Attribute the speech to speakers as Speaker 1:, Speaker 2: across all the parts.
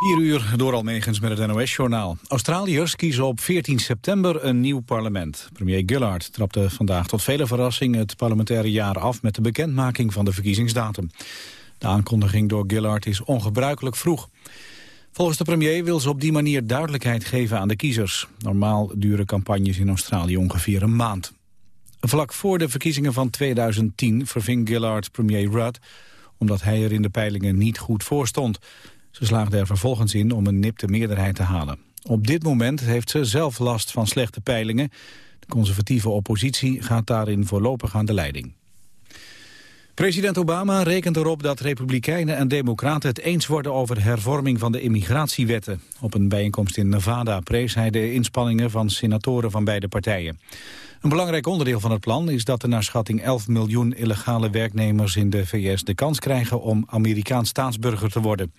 Speaker 1: 4 uur door Almegens met het NOS-journaal. Australiërs kiezen op 14 september een nieuw parlement. Premier Gillard trapte vandaag tot vele verrassing het parlementaire jaar af... met de bekendmaking van de verkiezingsdatum. De aankondiging door Gillard is ongebruikelijk vroeg. Volgens de premier wil ze op die manier duidelijkheid geven aan de kiezers. Normaal duren campagnes in Australië ongeveer een maand. Vlak voor de verkiezingen van 2010 verving Gillard premier Rudd... omdat hij er in de peilingen niet goed voor stond... Ze slaagde er vervolgens in om een nipte meerderheid te halen. Op dit moment heeft ze zelf last van slechte peilingen. De conservatieve oppositie gaat daarin voorlopig aan de leiding. President Obama rekent erop dat republikeinen en democraten het eens worden over hervorming van de immigratiewetten. Op een bijeenkomst in Nevada prees hij de inspanningen van senatoren van beide partijen. Een belangrijk onderdeel van het plan is dat er naar schatting 11 miljoen illegale werknemers in de VS de kans krijgen om Amerikaans staatsburger te worden.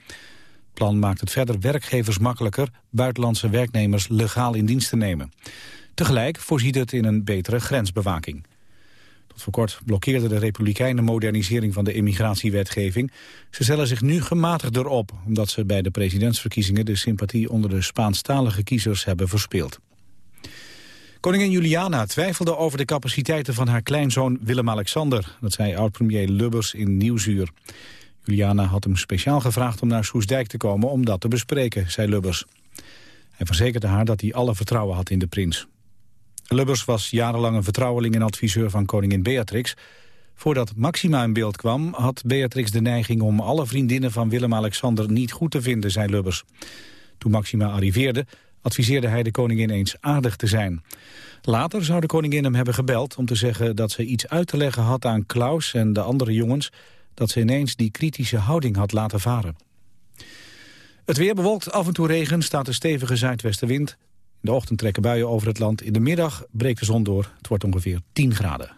Speaker 1: Plan maakt het verder werkgevers makkelijker buitenlandse werknemers legaal in dienst te nemen. Tegelijk voorziet het in een betere grensbewaking. Tot voor kort blokkeerden de Republikeinen modernisering van de immigratiewetgeving. Ze stellen zich nu gematigder op, omdat ze bij de presidentsverkiezingen de sympathie onder de Spaanstalige kiezers hebben verspeeld. Koningin Juliana twijfelde over de capaciteiten van haar kleinzoon Willem-Alexander. Dat zei oud-premier Lubbers in Nieuwsuur. Juliana had hem speciaal gevraagd om naar Soesdijk te komen om dat te bespreken, zei Lubbers. Hij verzekerde haar dat hij alle vertrouwen had in de prins. Lubbers was jarenlang een vertrouweling en adviseur van koningin Beatrix. Voordat Maxima in beeld kwam, had Beatrix de neiging om alle vriendinnen van Willem-Alexander niet goed te vinden, zei Lubbers. Toen Maxima arriveerde, adviseerde hij de koningin eens aardig te zijn. Later zou de koningin hem hebben gebeld om te zeggen dat ze iets uit te leggen had aan Klaus en de andere jongens dat ze ineens die kritische houding had laten varen. Het weer bewolkt, af en toe regen, staat een stevige zuidwestenwind. In de ochtend trekken buien over het land. In de middag breekt de zon door. Het wordt ongeveer 10 graden.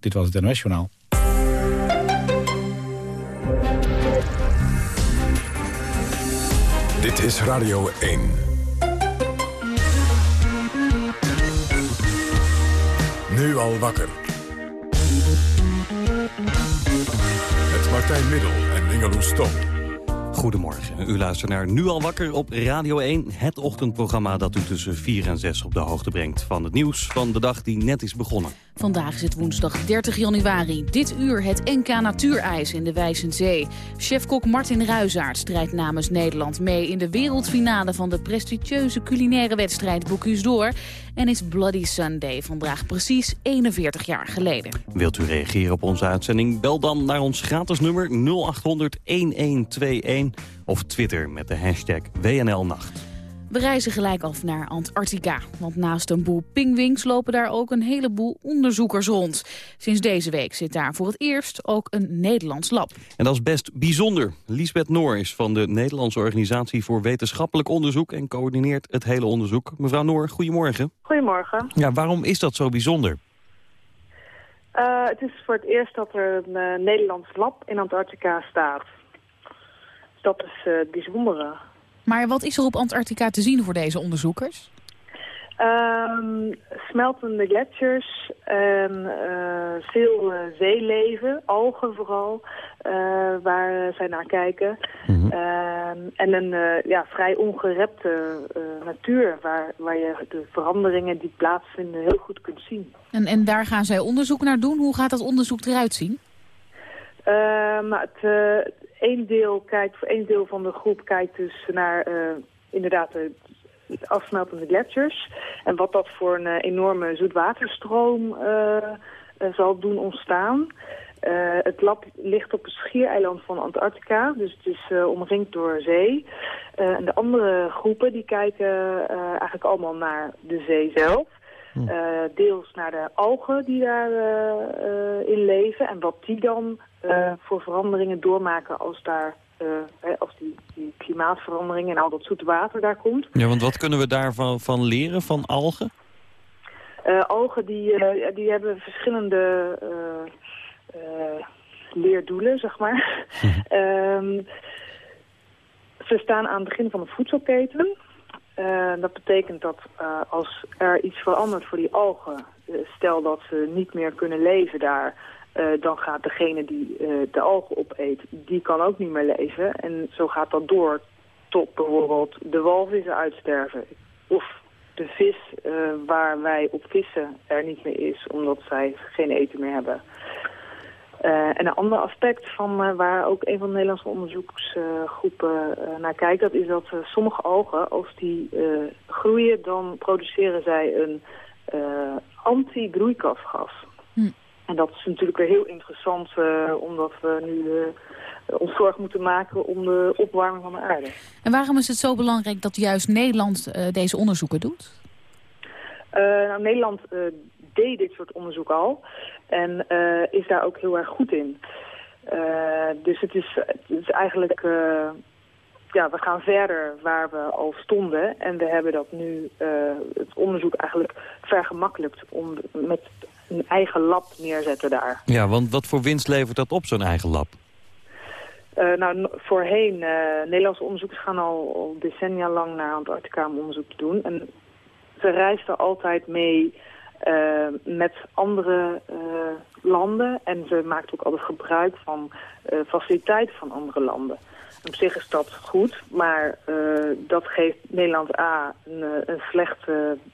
Speaker 1: Dit was het NOS Journaal.
Speaker 2: Dit is Radio 1. Nu al wakker. Martijn Middel en Ingeloes Stom.
Speaker 3: Goedemorgen. U luistert naar Nu al wakker op Radio 1. Het ochtendprogramma dat u tussen 4 en 6 op de hoogte brengt... van het nieuws van de dag die net is begonnen.
Speaker 4: Vandaag is het woensdag 30 januari. Dit uur het NK Natuurijs in de Wijzenzee. Chefkok Martin Ruizaert strijdt namens Nederland mee... in de wereldfinale van de prestigieuze culinaire wedstrijd Bocuse d'Or... en is Bloody Sunday vandaag precies 41 jaar geleden.
Speaker 3: Wilt u reageren op onze uitzending? Bel dan naar ons gratis nummer 0800-1121... of Twitter met de hashtag WNLNacht.
Speaker 4: We reizen gelijk af naar Antarctica. Want naast een boel pingwings lopen daar ook een heleboel onderzoekers rond. Sinds deze week zit daar voor het eerst ook een Nederlands lab.
Speaker 3: En dat is best bijzonder. Lisbeth Noor is van de Nederlandse Organisatie voor Wetenschappelijk Onderzoek... en coördineert het hele onderzoek. Mevrouw Noor, goedemorgen.
Speaker 5: Goedemorgen.
Speaker 3: Ja, waarom is dat zo bijzonder?
Speaker 5: Uh, het is voor het eerst dat er een uh, Nederlands lab in Antarctica staat. Dat is uh, het bijzondere.
Speaker 4: Maar wat is er op Antarctica te zien voor deze onderzoekers?
Speaker 5: Um, smeltende gletsjers en uh, veel uh, zeeleven, algen vooral, uh, waar zij naar kijken. Mm -hmm. en een ja, vrij ongerepte natuur waar, waar je de veranderingen die plaatsvinden heel goed kunt zien.
Speaker 4: En, en daar gaan zij onderzoek naar doen. Hoe gaat dat onderzoek eruit zien?
Speaker 5: Ehm, het, één deel kijkt, voor één deel van de groep kijkt dus naar inderdaad de afsmeltende gletsjers. En wat dat voor een uh, enorme zoetwaterstroom uh, zal doen ontstaan. het lab ligt op het schiereiland van Antarctica, dus het is omringd door zee. en de andere groepen die kijken eigenlijk allemaal naar de zee zelf. Hm. deels naar de algen die daarin in leven en wat die dan voor veranderingen doormaken als daar uh, als die, die, klimaatverandering en al dat zoete water daar komt.
Speaker 3: Ja, want wat kunnen we daarvan van leren, van algen?
Speaker 5: Uh, algen die, die hebben verschillende leerdoelen, zeg maar. um, ze staan aan het begin van de voedselketen. dat betekent dat als er iets verandert voor die algen... stel dat ze niet meer kunnen leven daar uh, dan gaat degene die uh, de algen opeet, die kan ook niet meer leven. En zo gaat dat door tot bijvoorbeeld de walvissen uitsterven. Of de vis uh, waar wij op vissen er niet meer is, omdat zij geen eten meer hebben. En een ander aspect van waar ook een van de Nederlandse onderzoeksgroepen naar kijkt, dat is dat sommige algen, als die groeien, dan produceren zij een anti-broeikasgas. Hm. En dat is natuurlijk weer heel interessant, omdat we nu ons zorgen moeten maken om de opwarming van de aarde.
Speaker 4: En waarom is het zo belangrijk dat juist Nederland uh, deze onderzoeken doet?
Speaker 5: Nou, Nederland deed dit soort onderzoek al en is daar ook heel erg goed in. dus het is, het is eigenlijk ja, we gaan verder waar we al stonden. En we hebben dat nu, het onderzoek eigenlijk vergemakkelijkt om met een eigen lab neerzetten daar.
Speaker 3: Ja, want wat voor winst levert dat op, zo'n eigen lab?
Speaker 5: Uh, nou, voorheen, uh, Nederlandse onderzoekers gaan al, al, decennia lang naar Antarctica om onderzoek te doen. En ze reisden altijd mee uh, met andere landen. En ze maakten ook altijd gebruik van faciliteiten van andere landen. Op zich is dat goed, maar dat geeft Nederland A een, een slecht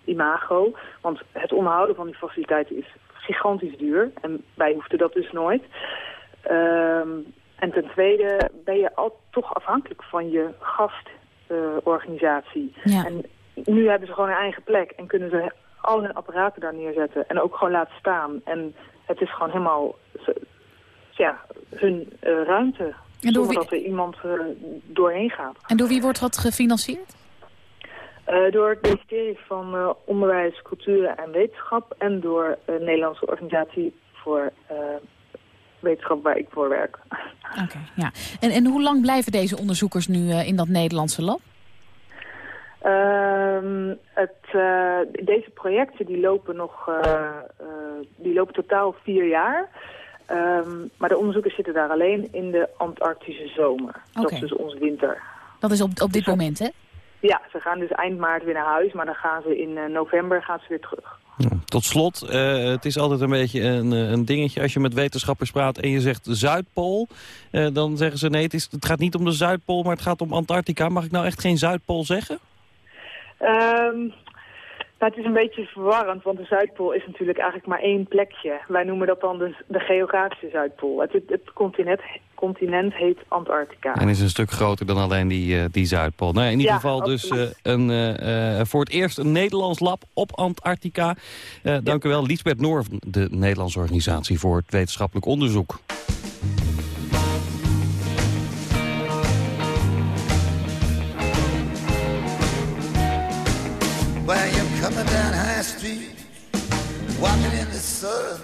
Speaker 5: imago. Want het onderhouden van die faciliteiten is gigantisch duur. En wij hoefden dat dus nooit. Ehm, en ten tweede ben je al toch afhankelijk van je gastorganisatie.
Speaker 4: ja.
Speaker 5: En nu hebben ze gewoon een eigen plek en kunnen ze al hun apparaten daar neerzetten en ook gewoon laten staan. En het is gewoon helemaal ja, hun uh, ruimte, en zonder wie... dat er iemand uh, doorheen gaat.
Speaker 4: En door wie wordt dat gefinancierd?
Speaker 5: Uh, door het ministerie van Onderwijs, Cultuur en Wetenschap en door de Nederlandse Organisatie voor wetenschap waar ik voor werk.
Speaker 4: Oké, ja. En, en hoe lang blijven deze onderzoekers nu in dat Nederlandse lab?
Speaker 5: Uh, het, deze projecten die lopen nog, die lopen totaal vier jaar. Um, maar de onderzoekers zitten daar alleen in de Antarctische zomer. Okay. Dat is dus onze winter.
Speaker 4: Dat is op, op dit dus, moment, hè?
Speaker 5: Ja, ze gaan dus eind maart weer naar huis, maar dan gaan ze in november gaan ze weer terug.
Speaker 3: Tot slot, uh, het is altijd een beetje een, een, dingetje als je met wetenschappers praat en je zegt Zuidpool. Uh, dan zeggen ze nee, het, is, het gaat niet om de Zuidpool, maar het gaat om Antarctica. Mag ik nou echt geen Zuidpool zeggen?
Speaker 5: Um, nou, het is een beetje verwarrend, want de Zuidpool is natuurlijk eigenlijk maar één plekje. Wij noemen dat dan de, de geografische Zuidpool. Het, het, het continent, continent, heet Antarctica.
Speaker 3: En is een stuk groter dan alleen die, uh, die Zuidpool. Nou, in ieder ja, geval dus uh, een, uh, voor het eerst een Nederlands lab op Antarctica. Ja. Dank u wel, Liesbeth Noor, de Nederlandse Organisatie voor het Wetenschappelijk Onderzoek. While you're coming down High Street, walking in the sun,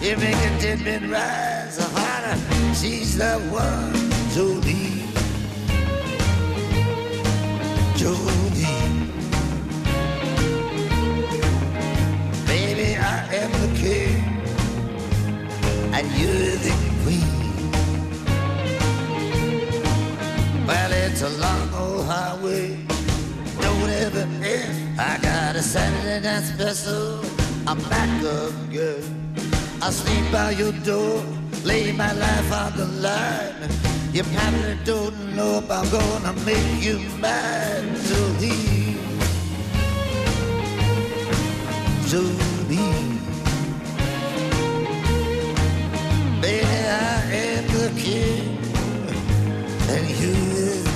Speaker 3: you make a dead man rise, she's the one, Jolene, Jolene. Baby, I am the king, and you're the queen. Well, it's a long old highway don't ever end. I got a Saturday night special. I'm back again. I sleep by your door, lay my life on the line. You probably don't know if I'm gonna make you mine. So leave, so leave. Baby, I am the king, and you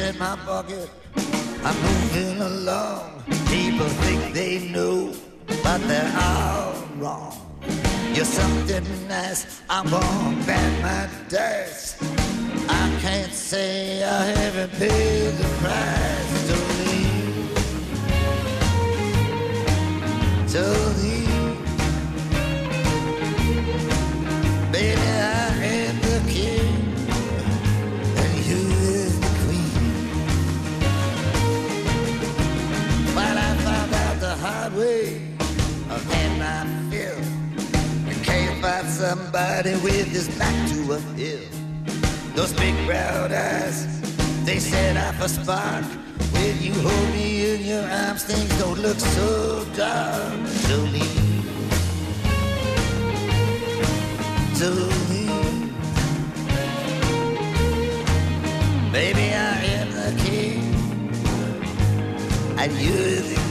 Speaker 3: in my pocket. I'm moving along. People think they know, but they're all wrong. You're something nice. I'm gonna my dice. I can't say I haven't paid the price to leave. To somebody with his back to a hill. Those big brown eyes, they set off a spark. When you hold me in your arms, things don't look so dark. So leave. Baby, I am the king, and you're the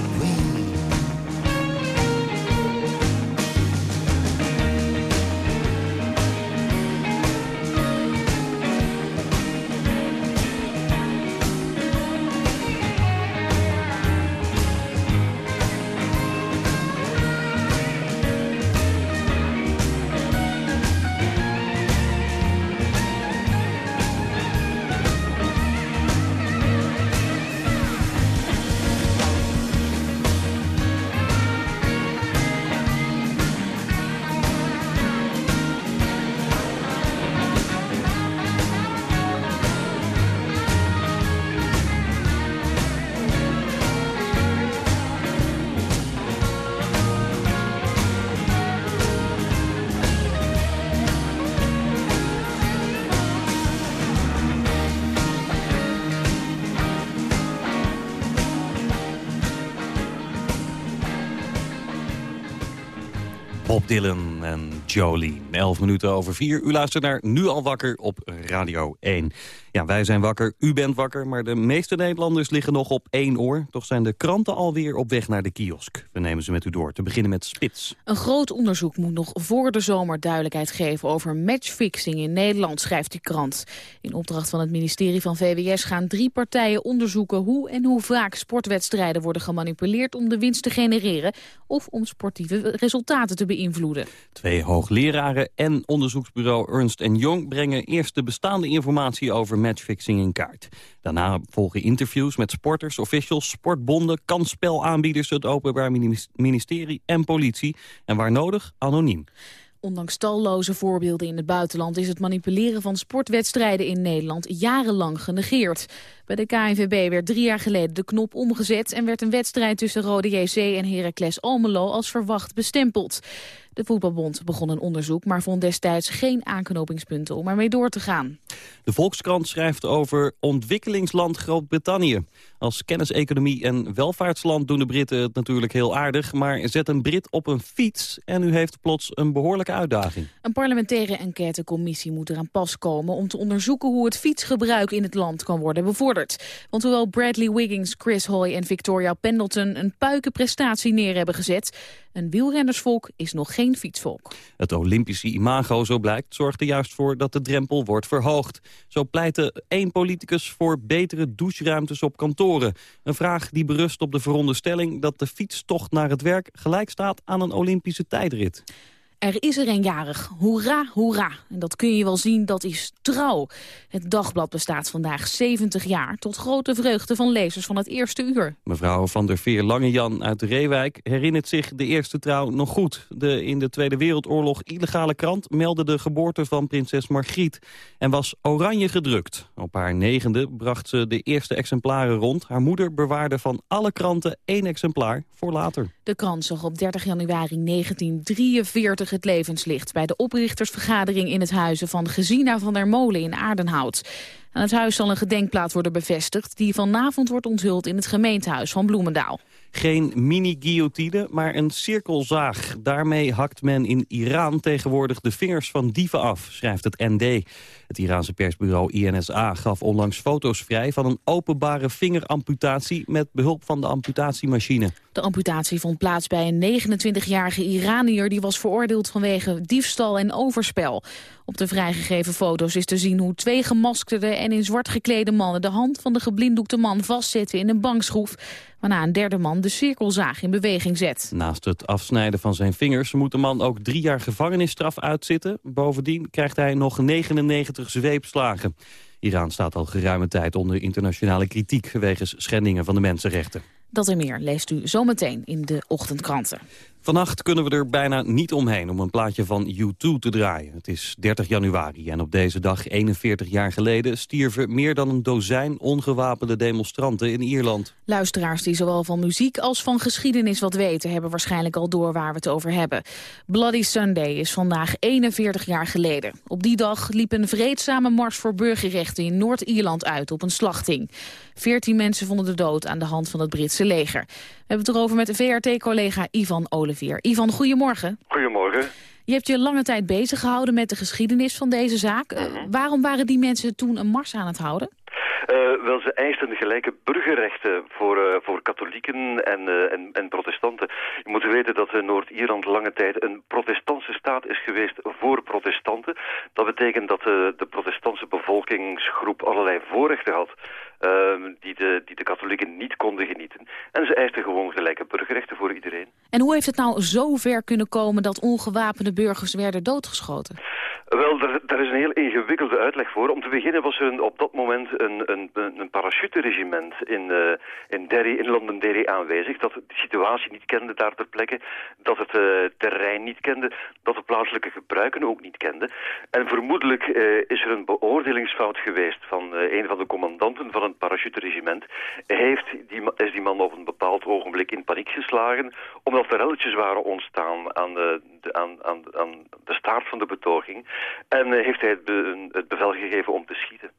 Speaker 6: Dylan en Jolie. 11 minuten over 4. U luistert naar Nu al wakker op Radio 1. Ja, wij zijn wakker, u bent wakker, maar de meeste Nederlanders liggen nog op één oor. Toch zijn de kranten alweer op weg naar de kiosk. We nemen ze met u door, te beginnen met Spits.
Speaker 4: Een groot onderzoek moet nog voor de zomer duidelijkheid geven over matchfixing in Nederland, schrijft die krant. In opdracht van het ministerie van VWS gaan drie partijen onderzoeken hoe en hoe vaak sportwedstrijden worden gemanipuleerd om de winst te genereren of om sportieve resultaten te beïnvloeden.
Speaker 6: Twee hoogleraren en onderzoeksbureau Ernst Young brengen eerst de bestaande informatie over matchfixing in kaart. Daarna volgen interviews met sporters, officials, sportbonden, kansspelaanbieders, het Openbaar Ministerie en politie. En waar nodig, anoniem.
Speaker 4: Ondanks talloze voorbeelden in het buitenland is het manipuleren van sportwedstrijden in Nederland jarenlang genegeerd. Bij de KNVB werd drie jaar geleden de knop omgezet en werd een wedstrijd tussen Rode JC en Heracles Almelo als verwacht bestempeld. De Voetbalbond begon een onderzoek, maar vond destijds geen aanknopingspunten om ermee door te gaan.
Speaker 6: De Volkskrant schrijft over ontwikkelingsland Groot-Brittannië. Als kenniseconomie en welvaartsland doen de Britten het natuurlijk heel aardig... maar zet een Brit op een fiets en u heeft plots een behoorlijke uitdaging.
Speaker 4: Een parlementaire enquêtecommissie moet eraan pas komen... om te onderzoeken hoe het fietsgebruik in het land kan worden bevorderd. Want hoewel Bradley Wiggins, Chris Hoy en Victoria Pendleton... een puikenprestatie neer hebben gezet... Een wielrennersvolk is nog geen fietsvolk.
Speaker 6: Het Olympische imago, zo blijkt, zorgt er juist voor dat de drempel wordt verhoogd. Zo pleitte één politicus voor betere doucheruimtes op Een vraag die berust op de veronderstelling dat de fietstocht naar het werk gelijk staat aan een Olympische tijdrit.
Speaker 4: Er is er een jarig. Hoera, hoera. En dat kun je wel zien, dat is trouw. Het dagblad bestaat vandaag 70 jaar... tot grote vreugde van lezers van het eerste uur.
Speaker 6: Mevrouw van der Veer Langejan uit Reewijk herinnert zich de eerste trouw nog goed. De in de Tweede Wereldoorlog illegale krant meldde de geboorte van prinses Margriet... en was oranje gedrukt. Op haar negende bracht ze de eerste exemplaren rond. Haar moeder bewaarde van alle kranten één exemplaar voor later.
Speaker 4: De krant op 30 januari 1943 het levenslicht... bij de oprichtersvergadering in het huizen van Gezina van der Molen in Aardenhout. Aan het huis zal een gedenkplaat worden bevestigd... die vanavond wordt onthuld in het gemeentehuis van Bloemendaal.
Speaker 6: Geen mini-guillotine, maar een cirkelzaag. Daarmee hakt men in Iran tegenwoordig de vingers van dieven af, schrijft het ND. Het Iraanse persbureau INSA gaf onlangs foto's vrij... van een openbare vingeramputatie met behulp van de amputatiemachine.
Speaker 4: De amputatie vond plaats bij een 29-jarige Iranier... die was veroordeeld vanwege diefstal en overspel. Op de vrijgegeven foto's is te zien hoe twee gemaskerde en in zwart geklede mannen... de hand van de geblinddoekte man vastzetten in een bankschroef... waarna een derde man de cirkelzaag in beweging zet.
Speaker 6: Naast het afsnijden van zijn vingers moet de man ook drie jaar gevangenisstraf uitzitten. Bovendien krijgt hij nog 99 zweepslagen. Iran staat al geruime tijd onder internationale kritiek... wegens schendingen van de mensenrechten.
Speaker 4: Dat en meer leest u zometeen in de ochtendkranten.
Speaker 6: Vannacht kunnen we er bijna niet omheen om een plaatje van U2 te draaien. Het is 30 januari en op deze dag, 41 jaar geleden... stierven meer dan een dozijn ongewapende demonstranten in Ierland.
Speaker 4: Luisteraars die zowel van muziek als van geschiedenis wat weten... hebben waarschijnlijk al door waar we het over hebben. Bloody Sunday is vandaag 41 jaar geleden. Op die dag liep een vreedzame mars voor burgerrechten in Noord-Ierland uit op een slachting. Veertien mensen vonden de dood aan de hand van het Britse leger. We hebben het erover met VRT-collega Ivan Olivier. Ivan, goedemorgen.
Speaker 7: Goedemorgen.
Speaker 4: Je hebt je lange tijd bezig gehouden met de geschiedenis van deze zaak. Uh, waarom waren die mensen toen een mars aan het houden?
Speaker 7: Uh, wel, ze eisten gelijke burgerrechten voor, uh, voor katholieken en, uh, en, en, protestanten. Je moet weten dat Noord-Ierland lange tijd een protestantse staat is geweest voor protestanten. Dat betekent dat de protestantse bevolkingsgroep allerlei voorrechten had die, de, die de katholieken niet konden genieten. En ze eisten gewoon gelijke burgerrechten voor iedereen.
Speaker 4: En hoe heeft het nou zo ver kunnen komen dat ongewapende burgers werden doodgeschoten?
Speaker 7: Wel, daar, daar, is een heel ingewikkelde uitleg voor. Om te beginnen was er een, op dat moment een, een, een parachuteregiment in, uh, in Derry, in Londonderry aanwezig, dat de situatie niet kende daar ter plekke, dat het uh, terrein niet kende, dat de plaatselijke gebruiken ook niet kende. En vermoedelijk uh, is er een beoordelingsfout geweest van een van de commandanten van een parachuteregiment. Heeft die, is die man op een bepaald ogenblik in paniek geslagen, omdat er relletjes waren ontstaan aan de, aan, aan, aan de staart van de betoging. En uh, heeft hij het, het, bevel gegeven om te schieten.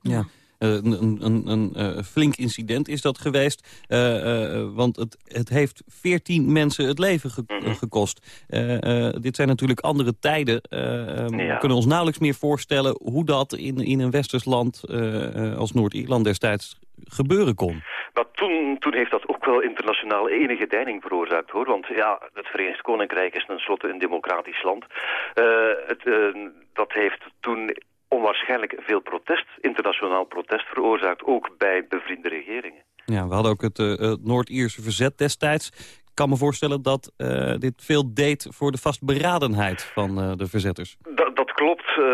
Speaker 6: Ja. Uh, een, een, een uh, flink incident is dat geweest, want het, het heeft veertien mensen het leven ge mm -hmm. gekost. dit zijn natuurlijk andere tijden. Ja. We kunnen ons nauwelijks meer voorstellen hoe dat in, in een westers land als Noord-Ierland destijds gebeuren kon.
Speaker 7: Maar toen, toen heeft dat ook wel internationaal enige deining veroorzaakt, hoor. Want ja, het Verenigd Koninkrijk is tenslotte een democratisch land. Uh, het, uh, dat heeft toen onwaarschijnlijk veel protest, internationaal protest veroorzaakt, ook bij bevriende regeringen.
Speaker 6: Ja, we hadden ook het, uh, het Noord-Ierse verzet destijds. Ik kan me voorstellen dat uh, dit veel deed voor de vastberadenheid van uh, de verzetters.
Speaker 7: Dat, klopt. Uh,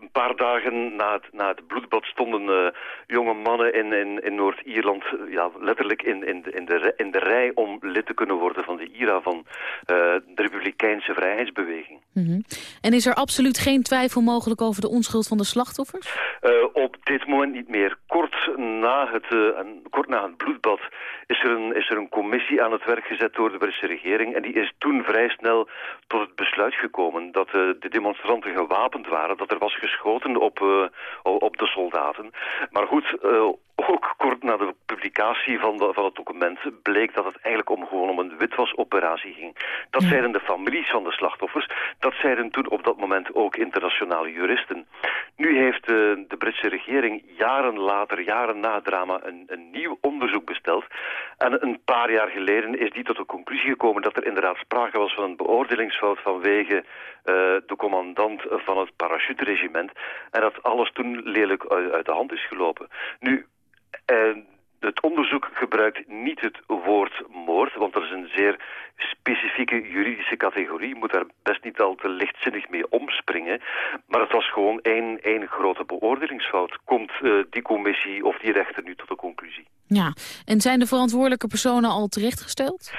Speaker 7: een paar dagen na het, na het bloedbad stonden jonge mannen in, in, in Noord-Ierland ja, letterlijk in, in, de, in, de, in de rij om lid te kunnen worden van de IRA van de Republikeinse Vrijheidsbeweging.
Speaker 4: Mm -hmm. En is er absoluut geen twijfel mogelijk over de onschuld van de slachtoffers?
Speaker 7: op dit moment niet meer. Kort na het, kort na het bloedbad is er, een, is er een commissie aan het werk gezet door de Britse regering. En die is toen vrij snel tot het besluit gekomen dat de demonstranten gewapend waren. Dat er was geschoten op, uh, op de soldaten. Maar goed, uh, ook kort na de publicatie van, de, van het document bleek dat het eigenlijk om gewoon om een witwasoperatie ging. Dat zeiden de families van de slachtoffers. Dat zeiden toen op dat moment ook internationale juristen. Nu heeft de, de Britse regering jaren later, jaren na het drama, een, een nieuw onderzoek besteld. En een paar jaar geleden is die tot de conclusie gekomen dat er inderdaad sprake was van een beoordelingsfout vanwege uh, de commandant van het parachuteregiment. En dat alles toen lelijk uit, uit de hand is gelopen. Nu, uh, het onderzoek gebruikt niet het woord moord, want er is een zeer specifieke juridische categorie. Je moet daar best niet al te lichtzinnig mee omspringen. Maar het was gewoon één, één grote beoordelingsfout. Komt uh, die commissie of die rechter nu tot de conclusie?
Speaker 4: Ja, en zijn de verantwoordelijke personen al terechtgesteld?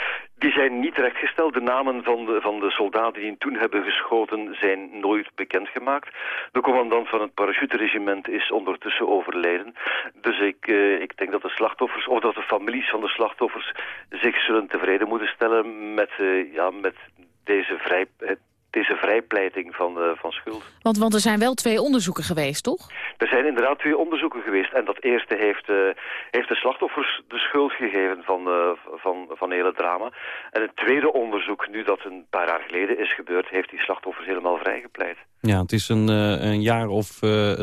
Speaker 7: Die zijn niet terechtgesteld. De namen van de, van de soldaten die toen hebben geschoten zijn nooit bekendgemaakt. De commandant van het parachuteregiment is ondertussen overleden. Dus ik, uh, ik denk dat de slachtoffers, of dat de families van de slachtoffers zich zullen tevreden moeten stellen met, uh, ja, met deze vrij, deze vrijpleiting van, uh, van schuld.
Speaker 4: Want, want er zijn wel twee onderzoeken geweest, toch?
Speaker 7: Er zijn inderdaad twee onderzoeken geweest. En dat eerste heeft, uh, heeft de slachtoffers de schuld gegeven van, uh, van, van het hele drama. En het tweede onderzoek, nu dat een paar jaar geleden is gebeurd... heeft die slachtoffers helemaal vrijgepleit.
Speaker 6: Ja, het is een, een jaar of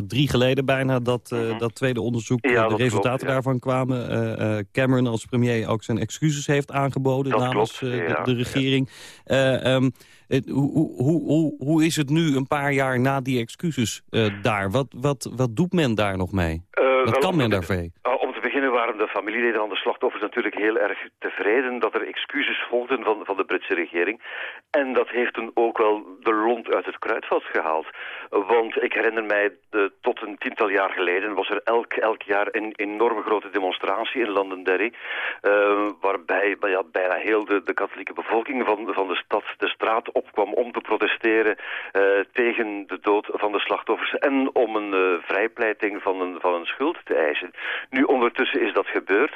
Speaker 6: drie geleden bijna dat, mm -hmm. dat tweede onderzoek...
Speaker 7: ja,
Speaker 6: de resultaten
Speaker 7: klopt, ja.
Speaker 6: daarvan kwamen. Cameron als premier ook zijn excuses heeft aangeboden
Speaker 7: dat
Speaker 6: namens
Speaker 7: klopt, ja,
Speaker 6: de, de, regering. Um, hoe, hoe, hoe, hoe is het nu een paar jaar na die excuses uh, daar? Wat, wat, wat doet men daar nog mee?
Speaker 7: Uh,
Speaker 6: wat kan men daarmee?
Speaker 7: Uh, om te beginnen de familieleden van de slachtoffers natuurlijk heel erg tevreden dat er excuses volgden van, van de Britse regering. En dat heeft toen ook wel de lont uit het kruidvat gehaald. Want ik herinner mij, de, tot een tiental jaar geleden was er elk, elk jaar een enorme grote demonstratie in Londonderry. Uh, waarbij ja, bijna heel de, katholieke bevolking van, van de stad de straat opkwam om te protesteren uh, tegen de dood van de slachtoffers en om een vrijpleiting van een, van een schuld te eisen. Nu ondertussen is dat gebeurd.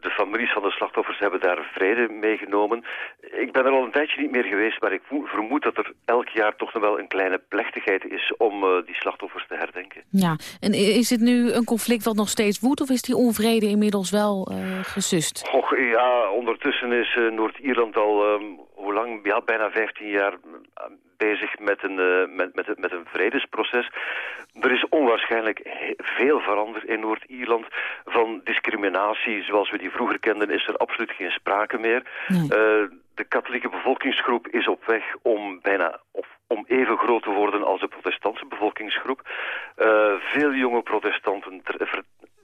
Speaker 7: de families van de slachtoffers hebben daar vrede meegenomen. Ik ben er al een tijdje niet meer geweest, maar ik vermoed dat er elk jaar toch nog wel een kleine plechtigheid is om die slachtoffers te herdenken.
Speaker 4: Ja, en is het nu een conflict wat nog steeds woedt of is die onvrede inmiddels wel gesust?
Speaker 7: Och, ja, ondertussen is Noord-Ierland al, um, hoe lang, ja, bijna 15 jaar bezig met een, uh, met, met, met een vredesproces. Er is onwaarschijnlijk veel veranderd in Noord-Ierland. Van discriminatie zoals we die vroeger kenden is er absoluut geen sprake meer. Nee. Uh, de katholieke bevolkingsgroep is op weg om bijna of om even groot te worden als de protestantse bevolkingsgroep. Uh, veel jonge protestanten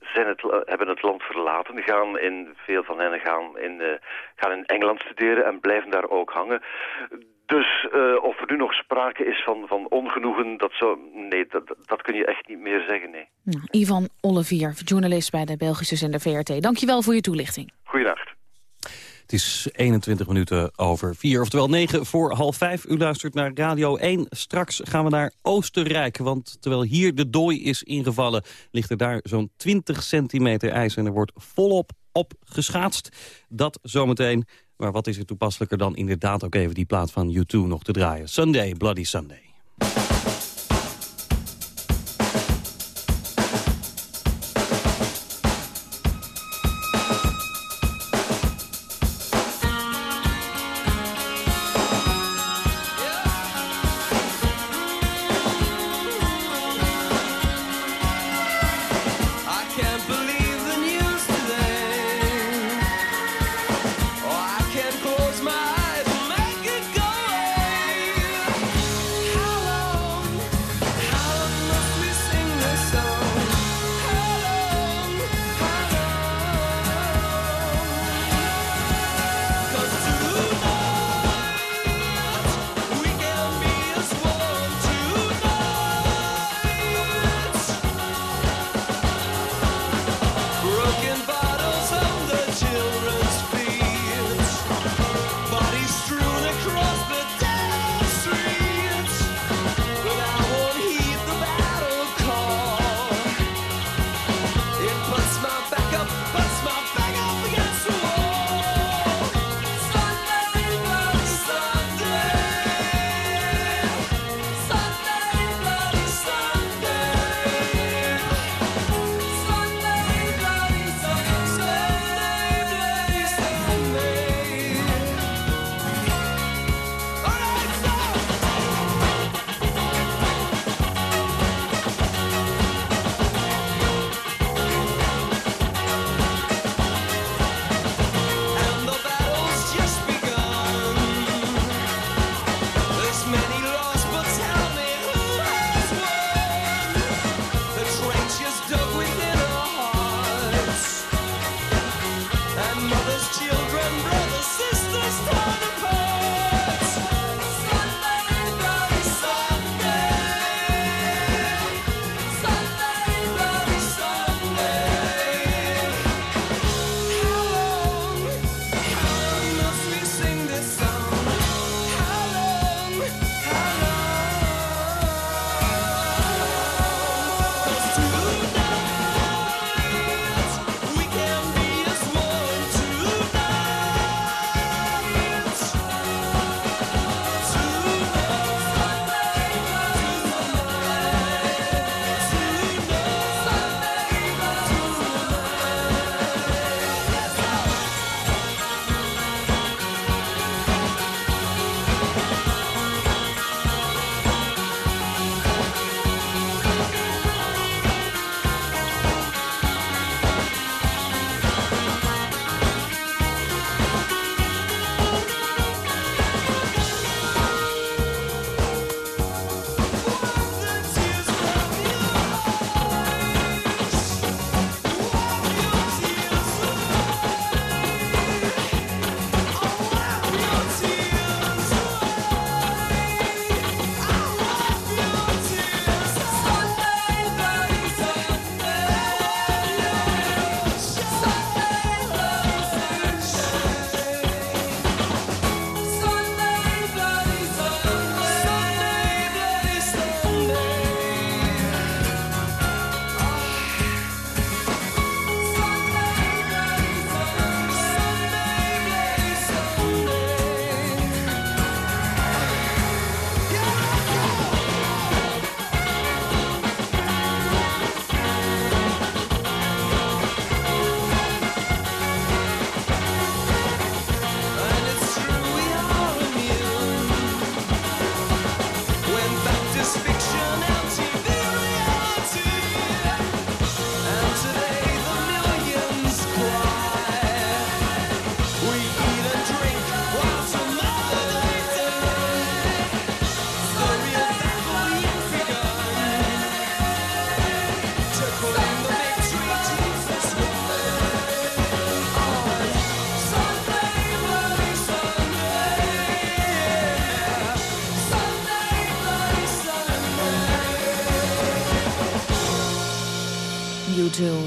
Speaker 7: zijn het, hebben het land verlaten, gaan in, veel van hen gaan in, uh, gaan in Engeland studeren en blijven daar ook hangen. Dus uh, of er nu nog sprake is van, van ongenoegen, dat, zou, nee, dat, dat kun je echt niet meer zeggen, nee.
Speaker 4: Nou, Ivan Olivier, journalist bij de Belgische zender VRT. Dankjewel voor je toelichting.
Speaker 7: Goeienacht.
Speaker 6: Het is 21 minuten over 4, oftewel 9 voor half 5. U luistert naar Radio 1. Straks gaan we naar Oostenrijk, want terwijl hier de dooi is ingevallen... ligt er daar zo'n 20 centimeter ijs en er wordt volop op geschaatst. Dat zometeen. Maar wat is er toepasselijker dan inderdaad ook even die plaat van U2 nog te draaien. Sunday, Bloody Sunday.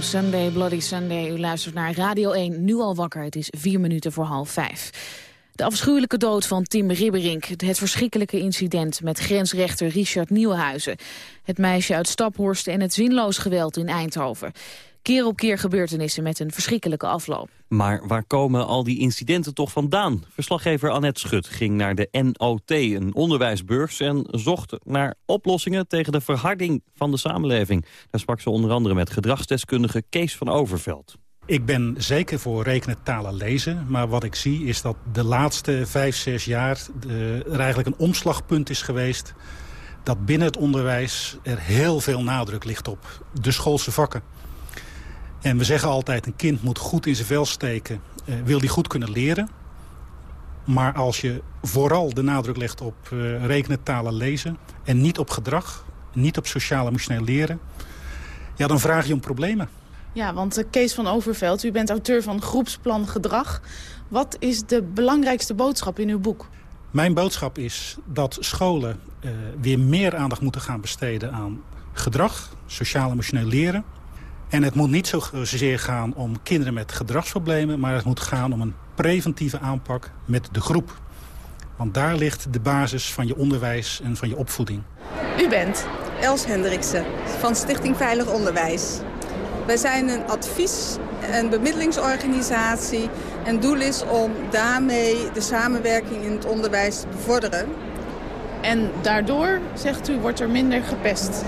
Speaker 4: Sunday, Bloody Sunday. U luistert naar Radio 1, nu al wakker. Het is vier minuten voor half vijf. De afschuwelijke dood van Tim Ribberink. Het verschrikkelijke incident met grensrechter Richard Nieuwenhuizen. Het meisje uit Staphorst en het zinloos geweld in Eindhoven. Keer op keer gebeurtenissen met een verschrikkelijke afloop.
Speaker 6: Maar waar komen al die incidenten toch vandaan? Verslaggever Annette Schut ging naar de NOT, een onderwijsbeurs... en zocht naar oplossingen tegen de verharding van de samenleving. Daar sprak ze onder andere met gedragsdeskundige Kees van Overveld.
Speaker 8: Ik ben zeker voor rekenen, talen, lezen. Maar wat ik zie is dat de laatste vijf, zes jaar... De, er eigenlijk een omslagpunt is geweest... dat binnen het onderwijs er heel veel nadruk ligt op de schoolse vakken. En we zeggen altijd, een kind moet goed in zijn vel steken. Uh, wil die goed kunnen leren. Maar als je vooral de nadruk legt op uh, rekenen, talen, lezen... en niet op gedrag, niet op sociaal-emotioneel leren... ja, dan vraag je om problemen.
Speaker 9: Ja, want uh, Kees van Overveld, u bent auteur van Groepsplan Gedrag. Wat is de belangrijkste boodschap in uw boek?
Speaker 8: Mijn boodschap is dat scholen uh, weer meer aandacht moeten gaan besteden aan gedrag, sociaal-emotioneel leren. En het moet niet zozeer gaan om kinderen met gedragsproblemen... maar het moet gaan om een preventieve aanpak met de groep. Want daar ligt de basis van je onderwijs en van je opvoeding.
Speaker 9: U bent?
Speaker 10: Els Hendriksen van Stichting Veilig Onderwijs. Wij zijn een advies- en bemiddelingsorganisatie. En doel is om daarmee de samenwerking in het onderwijs te bevorderen.
Speaker 9: En daardoor, zegt u, wordt er minder gepest?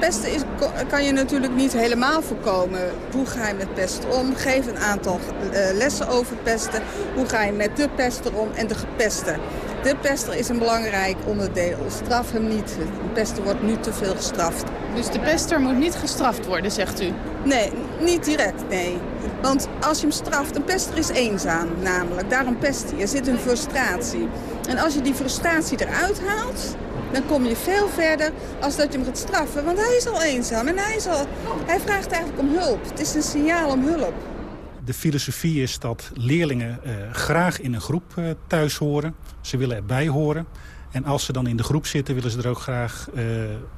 Speaker 10: Pesten is, kan je natuurlijk niet helemaal voorkomen. Hoe ga je met pesten om? Geef een aantal uh, lessen over pesten. Hoe ga je met de pester om en de gepeste? De pester is een belangrijk onderdeel. Straf hem niet. De pester wordt nu te veel gestraft.
Speaker 9: Dus de pester moet niet gestraft worden, zegt u?
Speaker 10: Nee, niet direct, nee. Want als je hem straft, een pester is eenzaam namelijk. Daarom pest hij. Er zit een frustratie. En als je die frustratie eruit haalt, dan kom je veel verder als dat je hem gaat straffen. Want hij is al eenzaam en hij, is al, hij vraagt eigenlijk om hulp. Het is een signaal om hulp.
Speaker 8: De filosofie is dat leerlingen uh, graag in een groep uh, thuis horen. Ze willen erbij horen. En als ze dan in de groep zitten, willen ze er ook graag uh,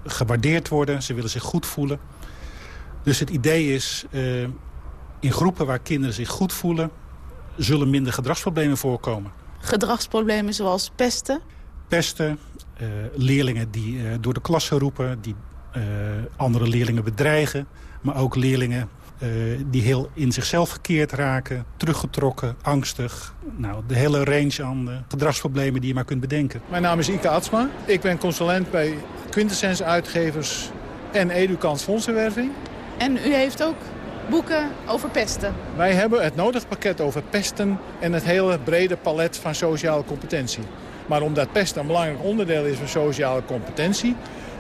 Speaker 8: gewaardeerd worden. Ze willen zich goed voelen. Dus het idee is, in groepen waar kinderen zich goed voelen... zullen minder gedragsproblemen voorkomen.
Speaker 9: Gedragsproblemen zoals pesten?
Speaker 8: Pesten, leerlingen die uh, door de klasse roepen, die uh, andere leerlingen bedreigen. Maar ook leerlingen die heel in zichzelf gekeerd raken, teruggetrokken, angstig. Nou, de hele range aan gedragsproblemen die je maar kunt bedenken.
Speaker 11: Mijn naam is Ike Atsma. Ik ben consulent bij Quintessence Uitgevers en Educant Fondsenwerving.
Speaker 9: En u heeft ook boeken over pesten?
Speaker 11: Wij hebben het nodig pakket over pesten en het hele brede palet van sociale competentie. Maar omdat pest een belangrijk onderdeel is van sociale competentie...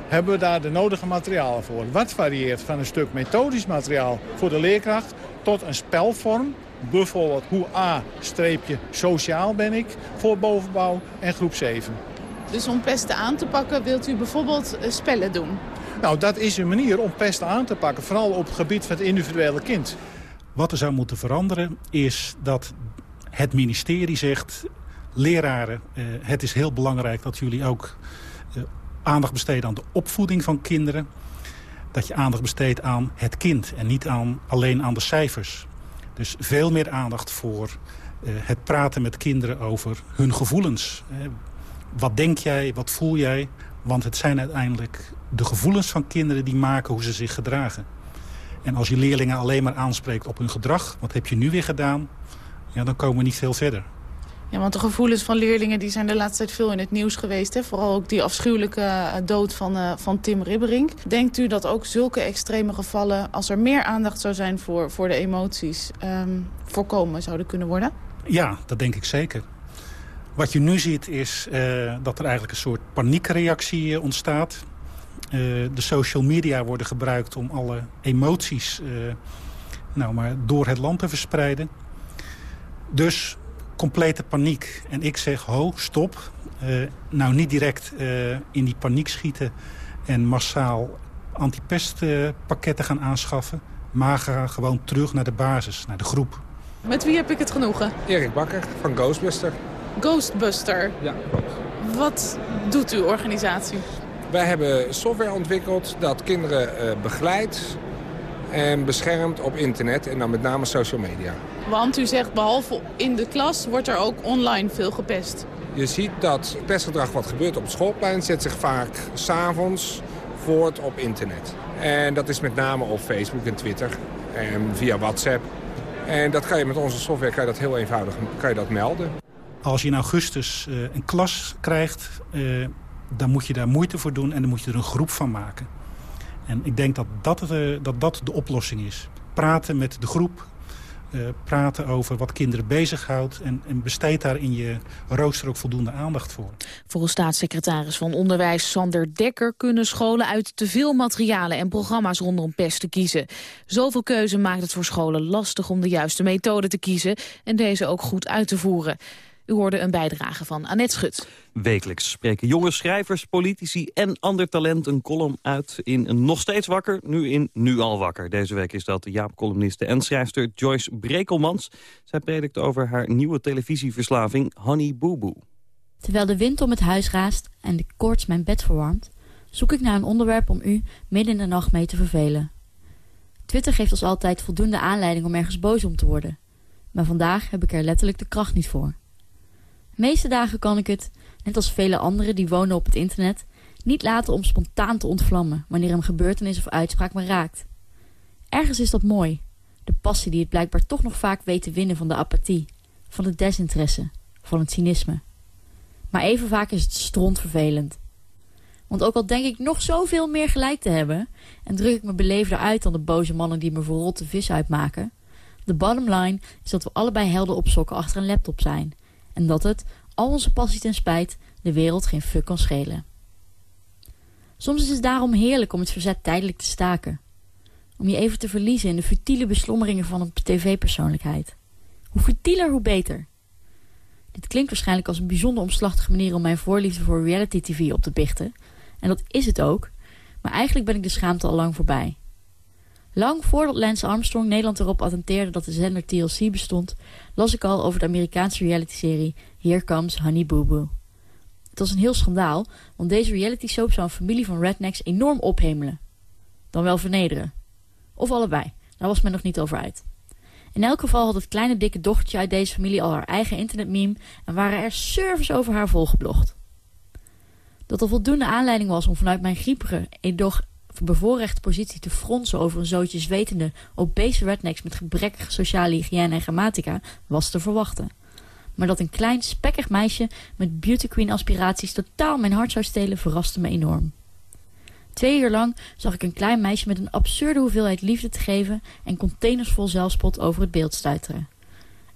Speaker 11: hebben we daar de nodige materialen voor. Wat varieert van een stuk methodisch materiaal voor de leerkracht... tot een spelvorm, bijvoorbeeld hoe A-sociaal ben ik... voor bovenbouw en groep 7.
Speaker 9: Dus om pesten aan te pakken wilt u bijvoorbeeld spellen doen?
Speaker 11: Nou, dat is een manier om pesten aan te pakken, vooral op het gebied van het individuele kind.
Speaker 8: Wat er zou moeten veranderen is dat het ministerie zegt... leraren, eh, het is heel belangrijk dat jullie ook eh, aandacht besteden aan de opvoeding van kinderen. Dat je aandacht besteedt aan het kind en niet aan, alleen aan de cijfers. Dus veel meer aandacht voor uh, het praten met kinderen over hun gevoelens. wat denk jij, wat voel jij? Want het zijn uiteindelijk de gevoelens van kinderen die maken hoe ze zich gedragen. En als je leerlingen alleen maar aanspreekt op hun gedrag... wat heb je nu weer gedaan, ja, dan komen we niet veel verder.
Speaker 9: Ja, want de gevoelens van leerlingen die zijn de laatste tijd veel in het nieuws geweest. Hè? Vooral ook die afschuwelijke dood van, uh, van Tim Ribberink. Denkt u dat ook zulke extreme gevallen, als er meer aandacht zou zijn voor, voor de emoties... Um, voorkomen zouden kunnen worden?
Speaker 8: Ja, dat denk ik zeker. Wat je nu ziet is uh, dat er eigenlijk een soort paniekreactie uh, ontstaat. De social media worden gebruikt om alle emoties nou maar door het land te verspreiden. Dus complete paniek. En ik zeg, ho, stop. nou, niet direct in die paniek schieten en massaal antipestpakketten gaan aanschaffen. Maar ga gewoon terug naar de basis, naar de groep.
Speaker 9: Met wie heb ik het genoegen?
Speaker 12: Erik Bakker van Ghostbuster.
Speaker 9: Ghostbuster.
Speaker 12: Ja.
Speaker 9: Wat doet uw organisatie?
Speaker 12: Wij hebben software ontwikkeld dat kinderen uh, begeleidt en beschermd op internet en dan met name social media.
Speaker 9: Want u zegt behalve in de klas wordt er ook online veel gepest.
Speaker 12: Je ziet dat pestgedrag wat gebeurt op het schoolplein zet zich vaak s'avonds voort op internet. En dat is met name op Facebook en Twitter en via WhatsApp. En dat kan je met onze software kan je dat heel eenvoudig kan je dat melden.
Speaker 8: Als je in augustus uh, een klas krijgt, uh, dan moet je daar moeite voor doen en dan moet je er een groep van maken. En ik denk dat dat, uh, dat, dat de oplossing is. Praten met de groep, uh, praten over wat kinderen bezighoudt... En, en besteed daar in je rooster ook voldoende aandacht voor.
Speaker 4: Volgens staatssecretaris van Onderwijs Sander Dekker... kunnen scholen uit te veel materialen en programma's rondom pesten kiezen. Zoveel keuze maakt het voor scholen lastig om de juiste methode te kiezen... en deze ook goed uit te voeren. U hoorde een bijdrage van Annette Schut.
Speaker 6: Wekelijks spreken jonge schrijvers, politici en ander talent een column uit in Nog Steeds Wakker, nu in Nu Al Wakker. Deze week is dat de Jaap-columniste en schrijfster Joyce Brekelmans. Zij predikt over haar nieuwe televisieverslaving Honey Boo Boo.
Speaker 13: Terwijl de wind om het huis raast en de koorts mijn bed verwarmt... zoek ik naar een onderwerp om u midden in de nacht mee te vervelen. Twitter geeft als altijd voldoende aanleiding om ergens boos om te worden. Maar vandaag heb ik er letterlijk de kracht niet voor meeste dagen kan ik het, net als vele anderen die wonen op het internet, niet laten om spontaan te ontvlammen wanneer een gebeurtenis of uitspraak me raakt. Ergens is dat mooi, de passie die het blijkbaar toch nog vaak weet te winnen van de apathie, van het desinteresse, van het cynisme. Maar even vaak is het strontvervelend. Want ook al denk ik nog zoveel meer gelijk te hebben... en druk ik me beleefder uit dan de boze mannen die me voor rotte vis uitmaken... de bottom line is dat we allebei helden opzokken achter een laptop zijn... En dat het, al onze passie ten spijt, de wereld geen fuck kan schelen. Soms is het daarom heerlijk om het verzet tijdelijk te staken. Om je even te verliezen in de futiele beslommeringen van een tv-persoonlijkheid. Hoe futieler, hoe beter. Dit klinkt waarschijnlijk als een bijzonder omslachtige manier om mijn voorliefde voor reality tv op te biechten. En dat is het ook. Maar eigenlijk ben ik de schaamte al lang voorbij. Lang voordat Lance Armstrong Nederland erop attenteerde dat de zender TLC bestond, las ik al over de Amerikaanse realityserie Here Comes Honey Boo Boo. Het was een heel schandaal, want deze reality soap zou een familie van rednecks enorm ophemelen. Dan wel vernederen. Of allebei, daar was men nog niet over uit. In elk geval had het kleine dikke dochtertje uit deze familie al haar eigen internetmeme en waren er servers over haar volgeblogd. Dat er voldoende aanleiding was om vanuit mijn griepige, edoch bevoorrechte positie te fronsen over een zootje zwetende, obese rednecks met gebrekkige sociale hygiëne en grammatica was te verwachten. Maar dat een klein, spekkig meisje met beauty queen aspiraties totaal mijn hart zou stelen, verraste me enorm. Twee uur lang zag ik een klein meisje met een absurde hoeveelheid liefde te geven en containers vol zelfspot over het beeld stuiteren.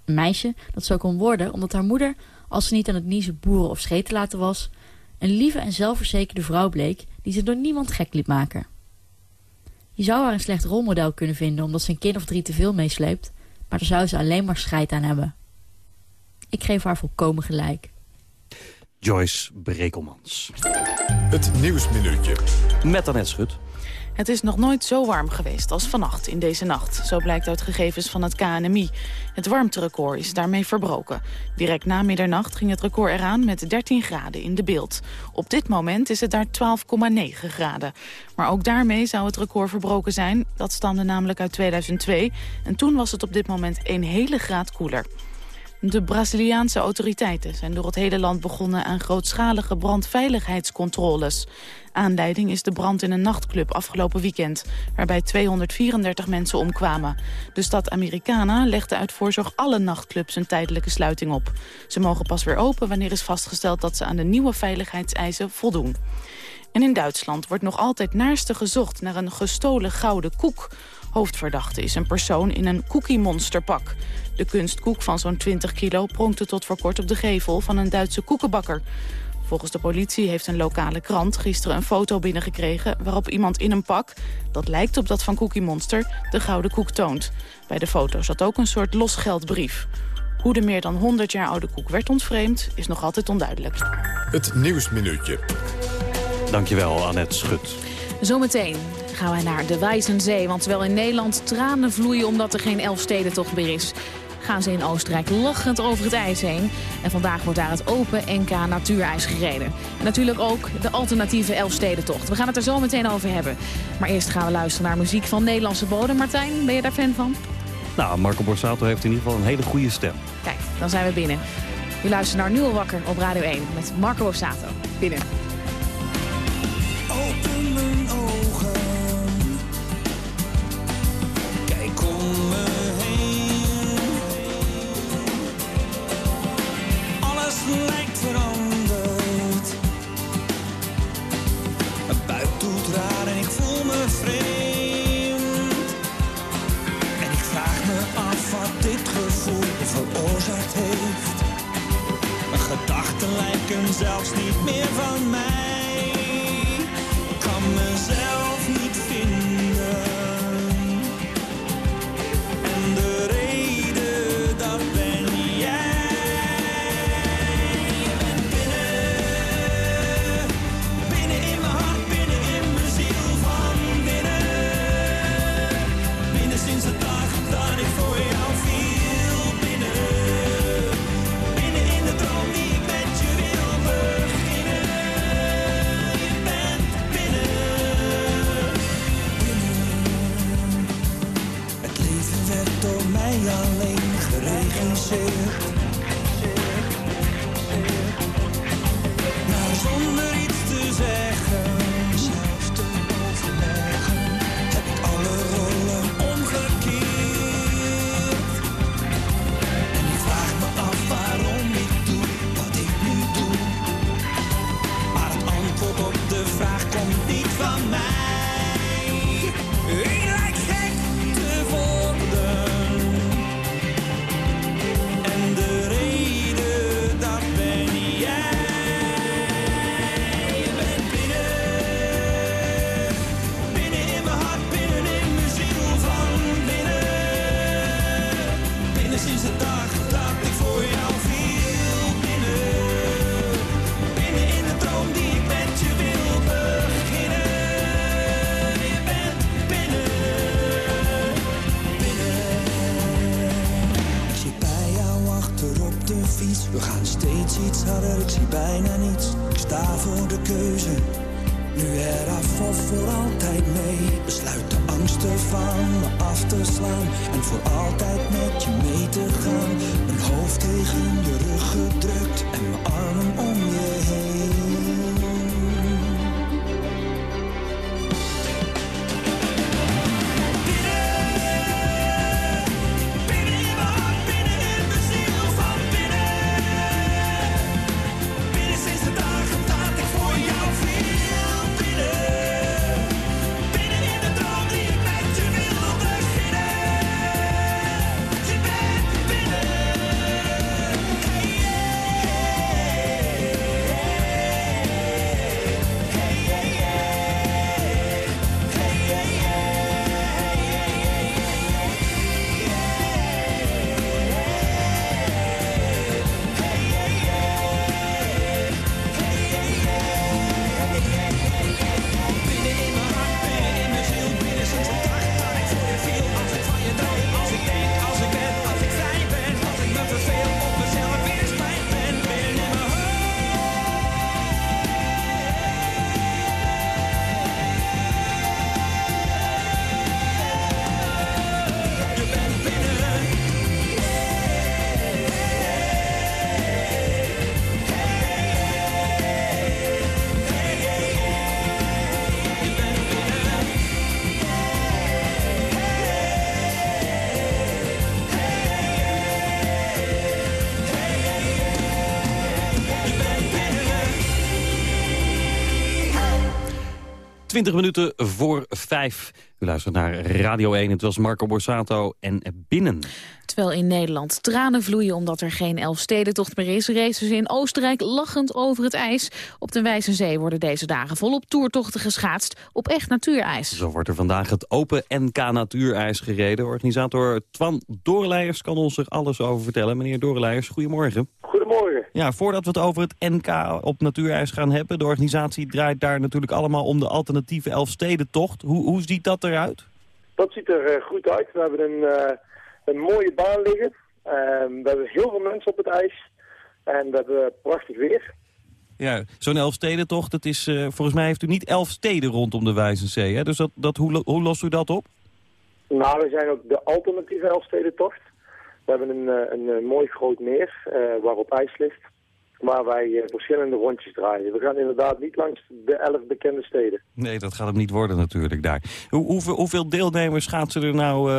Speaker 13: Een meisje dat zo kon worden omdat haar moeder, als ze niet aan het niezen boeren of scheten laten was, een lieve en zelfverzekerde vrouw bleek die ze door niemand gek liet maken. Je zou haar een slecht rolmodel kunnen vinden omdat ze een kind of drie te veel meesleept, maar daar zou ze alleen maar scheid aan hebben. Ik geef haar volkomen gelijk.
Speaker 6: Joyce Brekelmans.
Speaker 2: Het Nieuwsminuutje.
Speaker 6: Met Annette Schut.
Speaker 9: Het is nog nooit zo warm geweest als vannacht in deze nacht. Zo blijkt uit gegevens van het KNMI. Het warmterecord is daarmee verbroken. Direct na middernacht ging het record eraan met 13 graden in de beeld. Op dit moment is het daar 12,9 graden. Maar ook daarmee zou het record verbroken zijn. Dat stamde namelijk uit 2002. En toen was het op dit moment een hele graad koeler. De Braziliaanse autoriteiten zijn door het hele land begonnen aan grootschalige brandveiligheidscontroles. Aanleiding is de brand in een nachtclub afgelopen weekend, waarbij 234 mensen omkwamen. De stad Americana legde uit voorzorg alle nachtclubs een tijdelijke sluiting op. Ze mogen pas weer open wanneer is vastgesteld dat ze aan de nieuwe veiligheidseisen voldoen. En in Duitsland wordt nog altijd naarste gezocht naar een gestolen gouden koek. Hoofdverdachte is een persoon in een koekiemonsterpak. De kunstkoek van zo'n 20 kilo pronkte tot voor kort op de gevel van een Duitse koekenbakker. Volgens de politie heeft een lokale krant gisteren een foto binnengekregen... waarop iemand in een pak, dat lijkt op dat van Cookie Monster, de gouden koek toont. Bij de foto zat ook een soort losgeldbrief. Hoe de meer dan 100 jaar oude koek werd ontvreemd, is nog altijd onduidelijk.
Speaker 2: Het Nieuwsminuutje.
Speaker 6: Dankjewel, Annette Schut.
Speaker 4: Zometeen gaan we naar de Wijzenzee. Want terwijl in Nederland tranen vloeien omdat er geen Elfstedentocht meer is
Speaker 14: gaan ze in Oostenrijk lachend over het ijs heen. En vandaag wordt daar het Open NK Natuurijs gereden. En natuurlijk ook de alternatieve Elfstedentocht. We gaan het er zo meteen over hebben. Maar eerst gaan we luisteren naar muziek van Nederlandse bodem. Martijn, ben je daar fan van?
Speaker 6: Nou, Marco Borsato heeft in ieder geval een hele goede stem.
Speaker 14: Kijk, dan zijn we binnen. U luistert naar Nieuwe wakker op Radio 1 met Marco Borsato. Binnen.
Speaker 6: 20 minuten voor 5. U luistert naar Radio 1. Het was Marco Borsato en Binnen.
Speaker 14: Terwijl in Nederland tranen vloeien omdat er geen Elfstedentocht meer is... racen ze in Oostenrijk lachend over het ijs. Op de Wijzenzee worden deze dagen volop toertochten geschaatst op echt natuureis.
Speaker 6: Zo wordt er vandaag het Open NK Natuureis gereden. Organisator Twan Doorleijers kan ons er alles over vertellen. Meneer Doorleijers, goedemorgen. Ja, voordat we het over het NK op natuurijs gaan hebben... de organisatie draait daar natuurlijk allemaal om de alternatieve Elfstedentocht. Hoe, hoe ziet dat eruit?
Speaker 15: Dat ziet er eh, goed uit. We hebben een, eh, een mooie baan liggen. Ehm, we hebben heel veel mensen op het ijs. En we hebben prachtig weer.
Speaker 6: Ja, zo'n Elfstedentocht, dat is, eh, volgens mij heeft u niet elf steden rondom de Wijzenzee. Hè? Dus dat, dat, hoe, hoe lost u dat op?
Speaker 15: Nou, we zijn ook de alternatieve Elfstedentocht. We hebben een, eh, een, een mooi groot meer uh, waarop ijs ligt. Waar wij verschillende rondjes draaien. We gaan inderdaad niet langs de elf bekende steden.
Speaker 6: Nee, dat gaat hem niet worden natuurlijk daar. Hoe, hoeveel, hoeveel deelnemers schaatsen er nou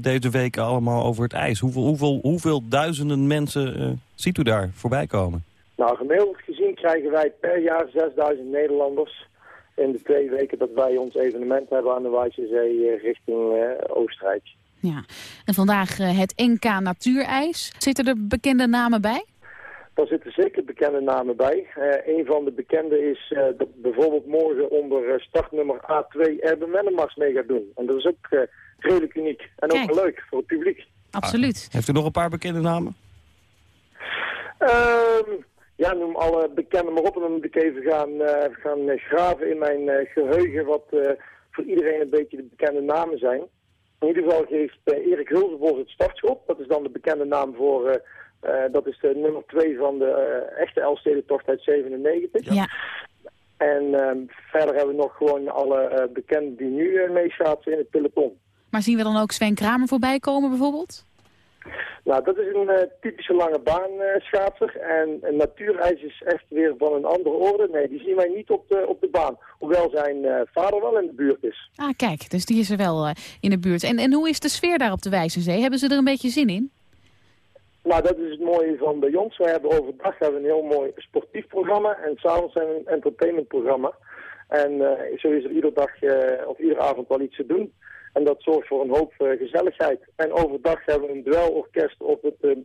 Speaker 6: deze weken allemaal over het ijs? Hoeveel, hoeveel, hoeveel duizenden mensen ziet u daar voorbij komen?
Speaker 15: Nou, gemiddeld gezien krijgen wij per jaar 6000 Nederlanders in de twee weken dat wij ons evenement hebben aan de Wijze Zee richting uh, Oostenrijk.
Speaker 4: Ja, en vandaag uh, het NK Natuurijs. Zitten er bekende namen bij?
Speaker 15: Daar zitten zeker bekende namen bij. Uh, een van de bekende is dat bijvoorbeeld morgen onder startnummer A2 Erben Wennemars mee gaat doen. En dat is ook redelijk uniek en Kijk. ook leuk voor het publiek.
Speaker 4: Absoluut.
Speaker 6: Ah, heeft u nog een paar bekende namen?
Speaker 15: Ehm, ja, noem alle bekende maar op. En dan moet ik even gaan, uh, gaan graven in mijn uh, geheugen wat uh, voor iedereen een beetje de bekende namen zijn. In ieder geval geeft Erik Hulzenbos het startschop. Dat is dan de bekende naam voor, dat is de nummer 2 van de echte Elfstedentocht uit 97.
Speaker 4: Ja.
Speaker 15: En ehm, verder hebben we nog gewoon alle bekenden die nu meeschaatsen in het peloton.
Speaker 4: Maar zien we dan ook Sven Kramer voorbij komen bijvoorbeeld?
Speaker 15: Nou, dat is een uh, typische lange baan uh, schaatser. En een natuurijs is echt weer van een andere orde. Nee, die zien wij niet op de, op de baan. Hoewel zijn uh, vader wel in de buurt is.
Speaker 4: Ah, kijk. Dus die is er wel in de buurt. En, en hoe is de sfeer daar op de Wijzenzee? Hebben ze er een beetje zin in?
Speaker 15: Nou, dat is het mooie van bij ons. We hebben overdag hebben een heel mooi sportief programma. En s'avonds hebben we een entertainmentprogramma. En zo is er iedere dag of iedere avond wel iets te doen. En dat zorgt voor een hoop uh, gezelligheid. En overdag hebben we een duelorkest op het, uh,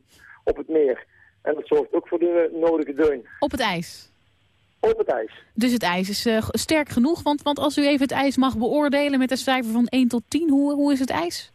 Speaker 15: op het meer. En dat zorgt ook voor de nodige deun.
Speaker 4: Op het ijs?
Speaker 15: Op het ijs.
Speaker 4: Dus het ijs is uh, sterk genoeg? Want, want als u even het ijs mag beoordelen met een cijfer van 1 tot 10, hoe, hoe is het ijs?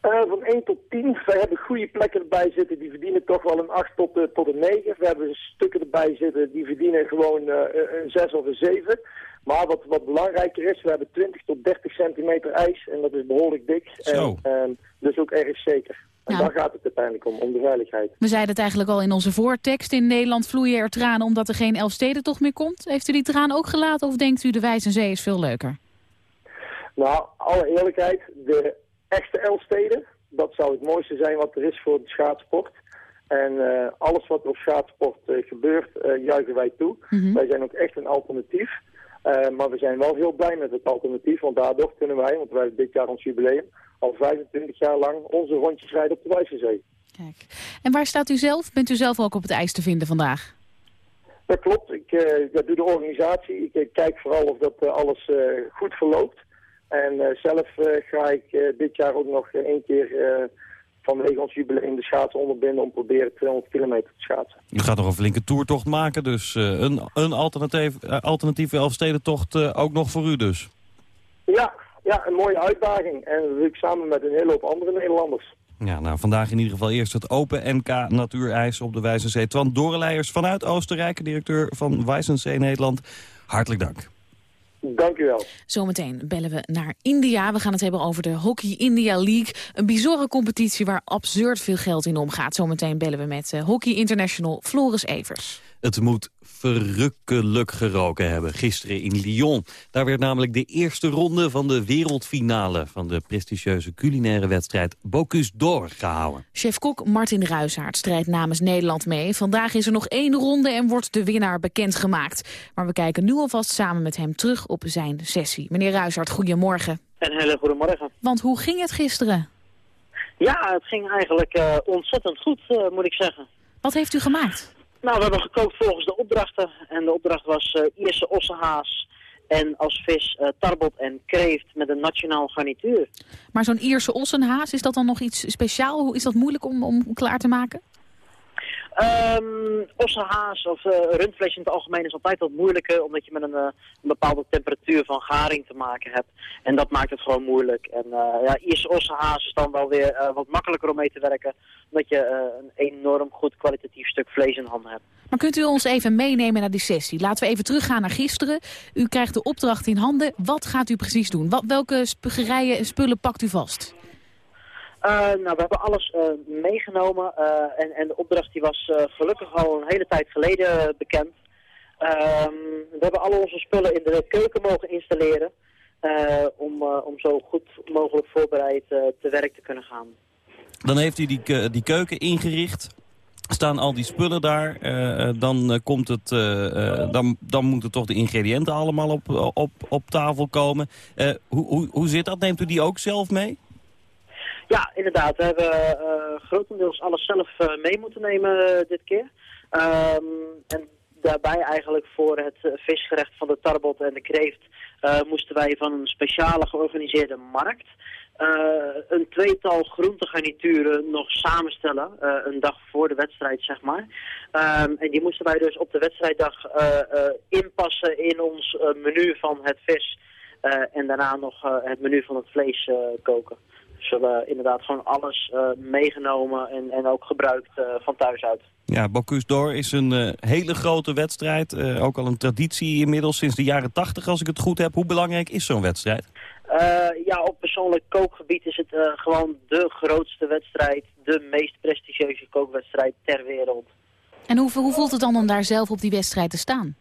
Speaker 15: van 1 tot 10. We hebben goede plekken erbij zitten. Die verdienen toch wel een 8 tot, tot een 9. We hebben stukken erbij zitten. Die verdienen gewoon een 6 of een 7. Maar wat, wat belangrijker is, we hebben 20 tot 30 centimeter ijs en dat is behoorlijk dik.
Speaker 6: Zo.
Speaker 15: En, en dus ook erg zeker. En daar gaat het uiteindelijk om, om de veiligheid.
Speaker 4: We zeiden het eigenlijk al in onze voortekst. In Nederland vloeien er tranen omdat er geen Elfstedentocht meer komt. Heeft u die tranen ook gelaten of denkt u de Wijzenzee is veel leuker?
Speaker 15: Nou, alle eerlijkheid, de echte Elfsteden, dat zou het mooiste zijn wat er is voor de schaatsport. En uh, alles wat er op schaatsport uh, gebeurt, uh, juichen wij toe.
Speaker 4: Mhm.
Speaker 15: Mm -hmm. Wij zijn ook echt een alternatief. Uh, maar we zijn wel heel blij met het alternatief, want daardoor kunnen wij, want wij hebben dit jaar ons jubileum, al 25 jaar lang onze rondjes rijden op de Wijzenzee.
Speaker 4: Kijk. En waar staat u zelf? Bent u zelf ook op het ijs te vinden vandaag?
Speaker 15: Dat klopt. Ik uh, dat doe de organisatie. Ik, ik kijk vooral of dat uh, alles goed verloopt. En zelf ga ik dit jaar ook nog één keer vanwege ons jubileum de schaatsen onderbinden om proberen 200 kilometer te schaatsen.
Speaker 6: U gaat nog een flinke toertocht maken, dus uh, een, een alternatief, uh, alternatieve Elfstedentocht uh, ook nog voor u dus?
Speaker 15: Ja, ja, een mooie uitdaging. En ik samen met een hele hoop andere Nederlanders.
Speaker 6: Ja, nou, vandaag in ieder geval eerst het Open NK Natuurijs op de Wijzenzee. Twan Doreleijers vanuit Oostenrijk, directeur van Wijzenzee Nederland. Hartelijk dank.
Speaker 15: Dank u wel.
Speaker 4: Zometeen bellen we naar India. We gaan het hebben over de Hockey India League. Een bizarre competitie waar absurd veel geld in omgaat. Zometeen bellen we met uh, Hockey International Floris Evers.
Speaker 6: Het moet verrukkelijk geroken hebben gisteren in Lyon. Daar werd namelijk de eerste ronde van de wereldfinale... van de prestigieuze culinaire wedstrijd Bocuse d'Or gehouden.
Speaker 4: Chef-kok Martin Ruishaard strijdt namens Nederland mee. Vandaag is er nog één ronde en wordt de winnaar bekendgemaakt. Maar we kijken nu alvast samen met hem terug op zijn sessie. Meneer Ruishaard, goedemorgen.
Speaker 16: Een hele goedemorgen.
Speaker 4: Want hoe ging het gisteren?
Speaker 16: Ja, het ging eigenlijk uh, ontzettend goed, uh, moet ik zeggen.
Speaker 4: Wat heeft u gemaakt?
Speaker 16: Nou, we hebben gekookt volgens de opdrachten. En de opdracht was uh, Ierse ossenhaas en als vis uh, tarbot en kreeft met een nationaal garnituur.
Speaker 4: Maar zo'n Ierse ossenhaas, is dat dan nog iets speciaal? Is dat moeilijk om, om klaar te maken?
Speaker 16: Um, ossenhaas of uh, rundvlees in het algemeen is altijd wat moeilijker, omdat je met een, uh, een, bepaalde temperatuur van garing te maken hebt. En dat maakt het gewoon moeilijk. En uh, ja, Ierse is dan wel weer wat makkelijker om mee te werken, omdat je een enorm goed kwalitatief stuk vlees in handen hebt.
Speaker 4: Maar kunt u ons even meenemen naar die sessie? Laten we even teruggaan naar gisteren. U krijgt de opdracht in handen. Wat gaat u precies doen? Wat, welke spugerijen en spullen pakt u vast?
Speaker 16: Uh, nou, we hebben alles uh, meegenomen uh, en, en de opdracht die was gelukkig al een hele tijd geleden bekend. Ehm, we hebben al onze spullen in de keuken mogen installeren om, om zo goed mogelijk voorbereid te werk te kunnen gaan.
Speaker 6: Dan heeft u die, die keuken ingericht. Staan al die spullen daar, dan, komt het, dan, dan moeten toch de ingrediënten allemaal op, op, op tafel komen. hoe, hoe, hoe zit dat? Neemt u die ook zelf mee?
Speaker 16: Ja, inderdaad. We hebben uh, grotendeels alles zelf uh, mee moeten nemen uh, dit keer. Um, en daarbij eigenlijk voor het visgerecht van de tarbot en de kreeft moesten wij van een speciale georganiseerde markt een tweetal groentegarnituren nog samenstellen, een dag voor de wedstrijd zeg maar. Um, en die moesten wij dus op de wedstrijddag inpassen in ons menu van het vis en daarna nog het menu van het vlees koken zullen inderdaad gewoon alles uh, meegenomen en, en ook gebruikt uh, van thuis uit.
Speaker 6: Ja, Bocuse d'Or is een uh, hele grote wedstrijd. ook al een traditie inmiddels sinds de jaren tachtig, als ik het goed heb. Hoe belangrijk is zo'n wedstrijd?
Speaker 16: ja, op persoonlijk kookgebied is het gewoon de grootste wedstrijd. De meest prestigieuze kookwedstrijd ter wereld.
Speaker 4: En hoe, hoe voelt het dan om daar zelf op die wedstrijd te staan?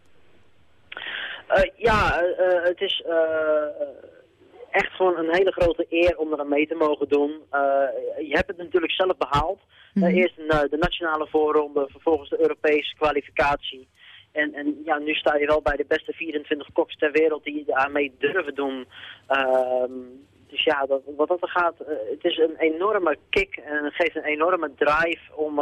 Speaker 16: ja, het is echt gewoon een hele grote eer om er aan mee te mogen doen. Uh, je hebt het natuurlijk zelf behaald. Mm -hmm. eerst de, de nationale voorronde, vervolgens de Europese kwalificatie. En, en ja, nu sta je wel bij de beste 24 koks ter wereld die daarmee durven doen. Uh, dus ja, dat, wat dat er gaat, het is een enorme kick en het geeft een enorme drive om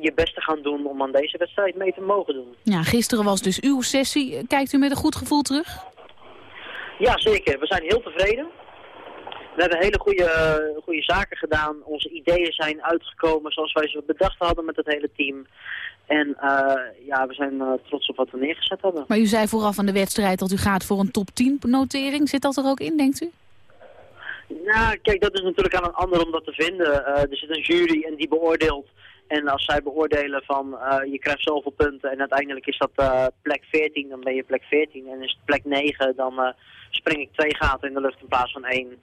Speaker 16: je best te gaan doen om aan deze wedstrijd mee te mogen doen.
Speaker 4: Ja, gisteren was dus uw sessie. Kijkt u met een goed gevoel terug?
Speaker 16: Ja, zeker. We zijn heel tevreden. We hebben hele goede, goede zaken gedaan. Onze ideeën zijn uitgekomen zoals wij ze bedacht hadden met het hele team. En uh, ja, we zijn uh, trots op wat we neergezet hebben.
Speaker 4: Maar u zei vooraf aan de wedstrijd dat u gaat voor een top 10 notering. Zit dat er ook in, denkt u?
Speaker 16: Nou, kijk, dat is natuurlijk aan een ander om dat te vinden. Uh, er zit een jury en die beoordeelt. En als zij beoordelen van uh, je krijgt zoveel punten en uiteindelijk is dat uh, plek 14, dan ben je plek 14. En is het plek 9, dan uh, spring ik twee gaten in de lucht in plaats van één.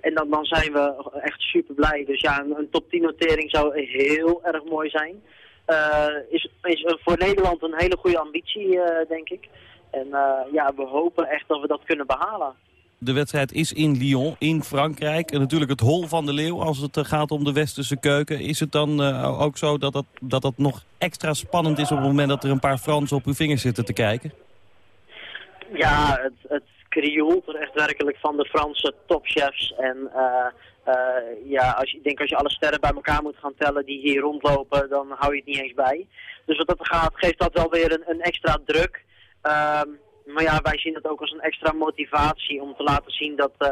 Speaker 16: en dan, dan zijn we echt super blij. Dus ja, een, een top 10 notering zou heel erg mooi zijn. is, is voor Nederland een hele goede ambitie, denk ik. En ja, we hopen echt dat we dat kunnen behalen.
Speaker 6: De wedstrijd is in Lyon, in Frankrijk. En natuurlijk het hol van de leeuw als het gaat om de westerse keuken. Is het dan uh, ook zo dat dat, dat dat nog extra spannend is... op het moment dat er een paar Fransen op uw vingers zitten te kijken?
Speaker 16: Ja, het, het krioelt er echt werkelijk van de Franse topchefs. En uh, ja, als je, ik denk als je alle sterren bij elkaar moet gaan tellen die hier rondlopen... dan hou je het niet eens bij. Dus wat dat gaat, geeft dat wel weer een, een extra druk... Uh, maar ja, wij zien het ook als een extra motivatie om te laten zien dat uh,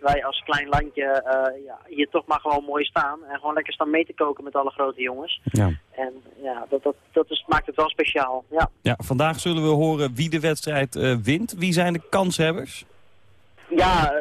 Speaker 16: wij als klein landje uh, ja, hier toch maar gewoon mooi staan. En gewoon lekker staan mee te koken met alle grote jongens. Ja. En ja, dat, dat, dat is, maakt het wel speciaal. Ja.
Speaker 6: ja, vandaag zullen we horen wie de wedstrijd uh, wint. Wie zijn de kanshebbers?
Speaker 16: Ja,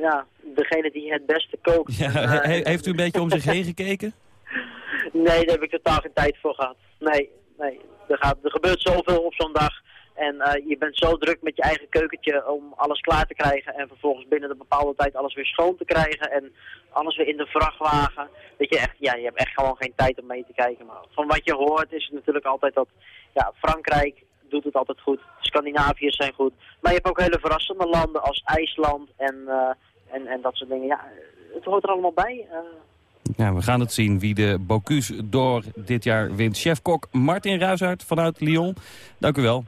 Speaker 16: ja, degene die het beste kookt.
Speaker 6: Ja, he heeft u een beetje om zich heen gekeken?
Speaker 16: Nee, daar heb ik totaal geen tijd voor gehad. Nee, nee. Er, gaat, er gebeurt zoveel op zo'n dag. En uh, je bent zo druk met je eigen keukentje om alles klaar te krijgen en vervolgens binnen een bepaalde tijd alles weer schoon te krijgen en alles weer in de vrachtwagen. Dat je echt, ja, je hebt echt gewoon geen tijd om mee te kijken. Maar van wat je hoort is het natuurlijk altijd dat, ja, Frankrijk doet het altijd goed, Scandinaviërs zijn goed. Maar je hebt ook hele verrassende landen als IJsland en, uh, en, en dat soort dingen. Ja, het hoort er allemaal bij. Uh,
Speaker 6: ja, we gaan het zien wie de Bocuse door dit jaar wint. Chefkok Martin Ruishart vanuit Lyon. Dank u wel.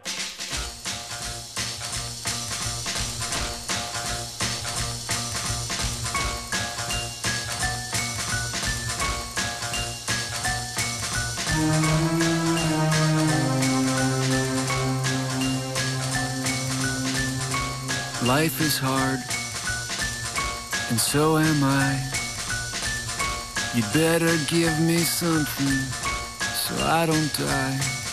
Speaker 17: Life is hard, and so am I. You'd better give me something so I don't die.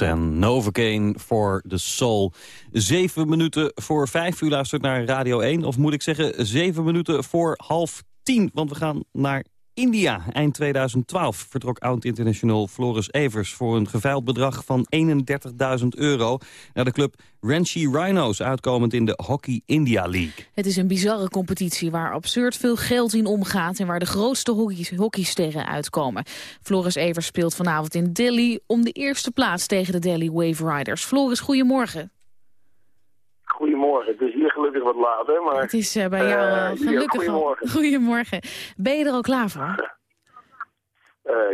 Speaker 6: En Novocaine for the Soul. Zeven minuten voor vijf. U luistert naar Radio 1. Of moet ik zeggen, zeven minuten voor half tien. Want we gaan naar India. Eind 2012 vertrok oud-international Floris Evers... voor een geveild bedrag van 31.000 euro... naar de club Ranchi Rhinos, uitkomend in de Hockey India League.
Speaker 4: Het is een bizarre competitie waar absurd veel geld in omgaat... en waar de grootste hockey hockeysterren uitkomen. Floris Evers speelt vanavond in Delhi om de eerste plaats tegen de Delhi Wave Riders. Floris, goedemorgen.
Speaker 18: Goedemorgen. Het is hier gelukkig wat later, maar...
Speaker 4: Het is eh, bij jou
Speaker 18: eh,
Speaker 4: eh,
Speaker 18: hier,
Speaker 4: gelukkig al.
Speaker 18: Goedemorgen.
Speaker 4: Goedemorgen. Ben je er al klaar voor?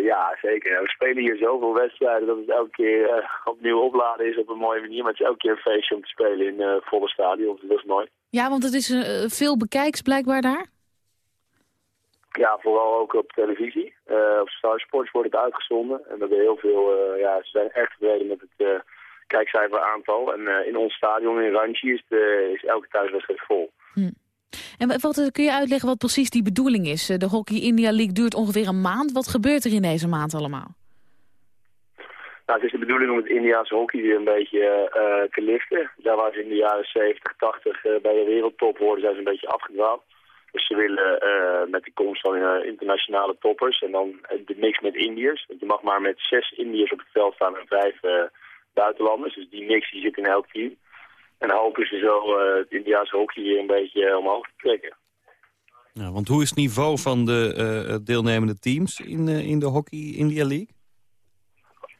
Speaker 18: Ja, zeker. We spelen hier zoveel wedstrijden dat het elke keer opnieuw opladen is op een mooie manier. Maar het is elke keer een feestje om te spelen in volle stadion. Dat is mooi.
Speaker 4: Ja, want het is veel bekijks blijkbaar daar.
Speaker 18: Ja, vooral ook op televisie. Op Star Sports wordt het uitgezonden. En dat er heel veel, ja, ze zijn echt tevreden met het kijkcijferaantal. En eh, in ons stadion in Ranchi is, de, is elke thuiswedstrijd vol.
Speaker 4: En wa- wat, kun je uitleggen wat precies die bedoeling is? Eh, De Hockey India League duurt ongeveer een maand. Wat gebeurt er in deze maand allemaal?
Speaker 18: Nou, het is de bedoeling om het Indiaanse hockey weer een beetje eh, te liften. Daar waar ze in de jaren 70, 80 eh, bij de wereldtop hoorden, zijn ze een beetje afgedwaald. Dus ze willen eh, met de komst van eh, internationale toppers en dan eh, de mix met Indiërs. Want je mag maar met zes Indiërs op het veld staan en vijf eh, buitenlanders. Dus die mix die zit in elk team. En hopen ze zo eh, het Indiaanse hockey weer een beetje eh, omhoog te trekken.
Speaker 6: Ja, want hoe is het niveau van de eh, deelnemende teams in, in de Hockey India League?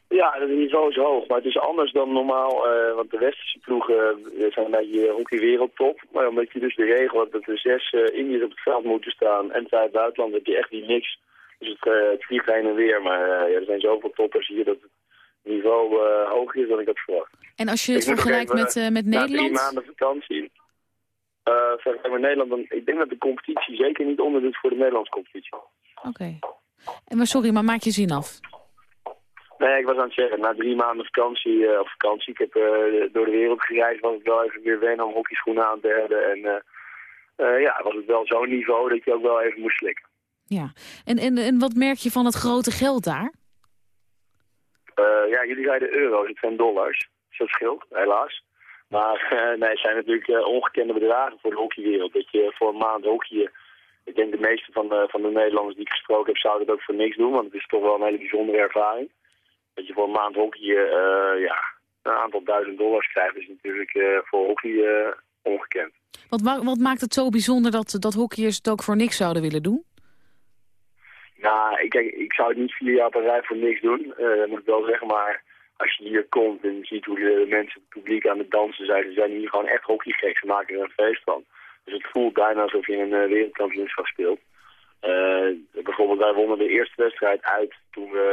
Speaker 18: Ja, het niveau is hoog, maar het is anders dan normaal, want de westerse ploegen zijn een beetje hockey wereldtop. Maar omdat je dus de regel hebt dat er zes uh, Indiërs op het veld moeten staan en vijf buitenland, heb je echt die mix. Dus het, uh, het vliegt heen en weer, maar ja, er zijn zoveel toppers hier dat het niveau uh, hoger is dan ik had verwacht.
Speaker 4: En als je het vergelijkt met, uh, met Nederland?
Speaker 18: Na drie maanden vakantie, uh, vergelijk met Nederland, dan, ik denk dat de competitie zeker niet onderdoet voor de Nederlandse competitie.
Speaker 4: Oké. Okay. Maar sorry, maar maak je zin af.
Speaker 18: Nee, ik was aan het zeggen, na drie maanden vakantie, uh, of vakantie, ik heb uh, door de wereld gereisd, was het wel even weer wennen om hockeyschoenen aan te hebben. En uh, ja, was het wel zo'n niveau dat je ook wel even moest slikken.
Speaker 4: Ja, en, en, en wat merk je van het grote geld daar?
Speaker 18: Ja, jullie zeiden euro's, het zijn dollars. Dat scheelt, helaas. Maar nee, het zijn natuurlijk ongekende bedragen voor de hockeywereld. Dat je voor een maand hockeyen, ik denk de meeste van de, van de Nederlanders die ik gesproken heb, zouden dat ook voor niks doen. Want het is toch wel een hele bijzondere ervaring dat je voor een maand hockey ja, een aantal duizend dollars krijgt, is natuurlijk voor hockey ongekend.
Speaker 4: Wat, wat, maakt het zo bijzonder dat, dat hockeyers het ook voor niks zouden willen doen?
Speaker 18: Nou, ik, ik zou het niet vier jaar rij voor niks doen, dat moet ik wel zeggen, maar als je hier komt en ziet hoe de mensen, het publiek aan het dansen zijn, ze zijn hier gewoon echt hockeygek, ze maken er een feest van. Dus het voelt bijna alsof je een wereldkampioenschap speelt. Uh, bijvoorbeeld, wij wonnen de eerste wedstrijd uit toen we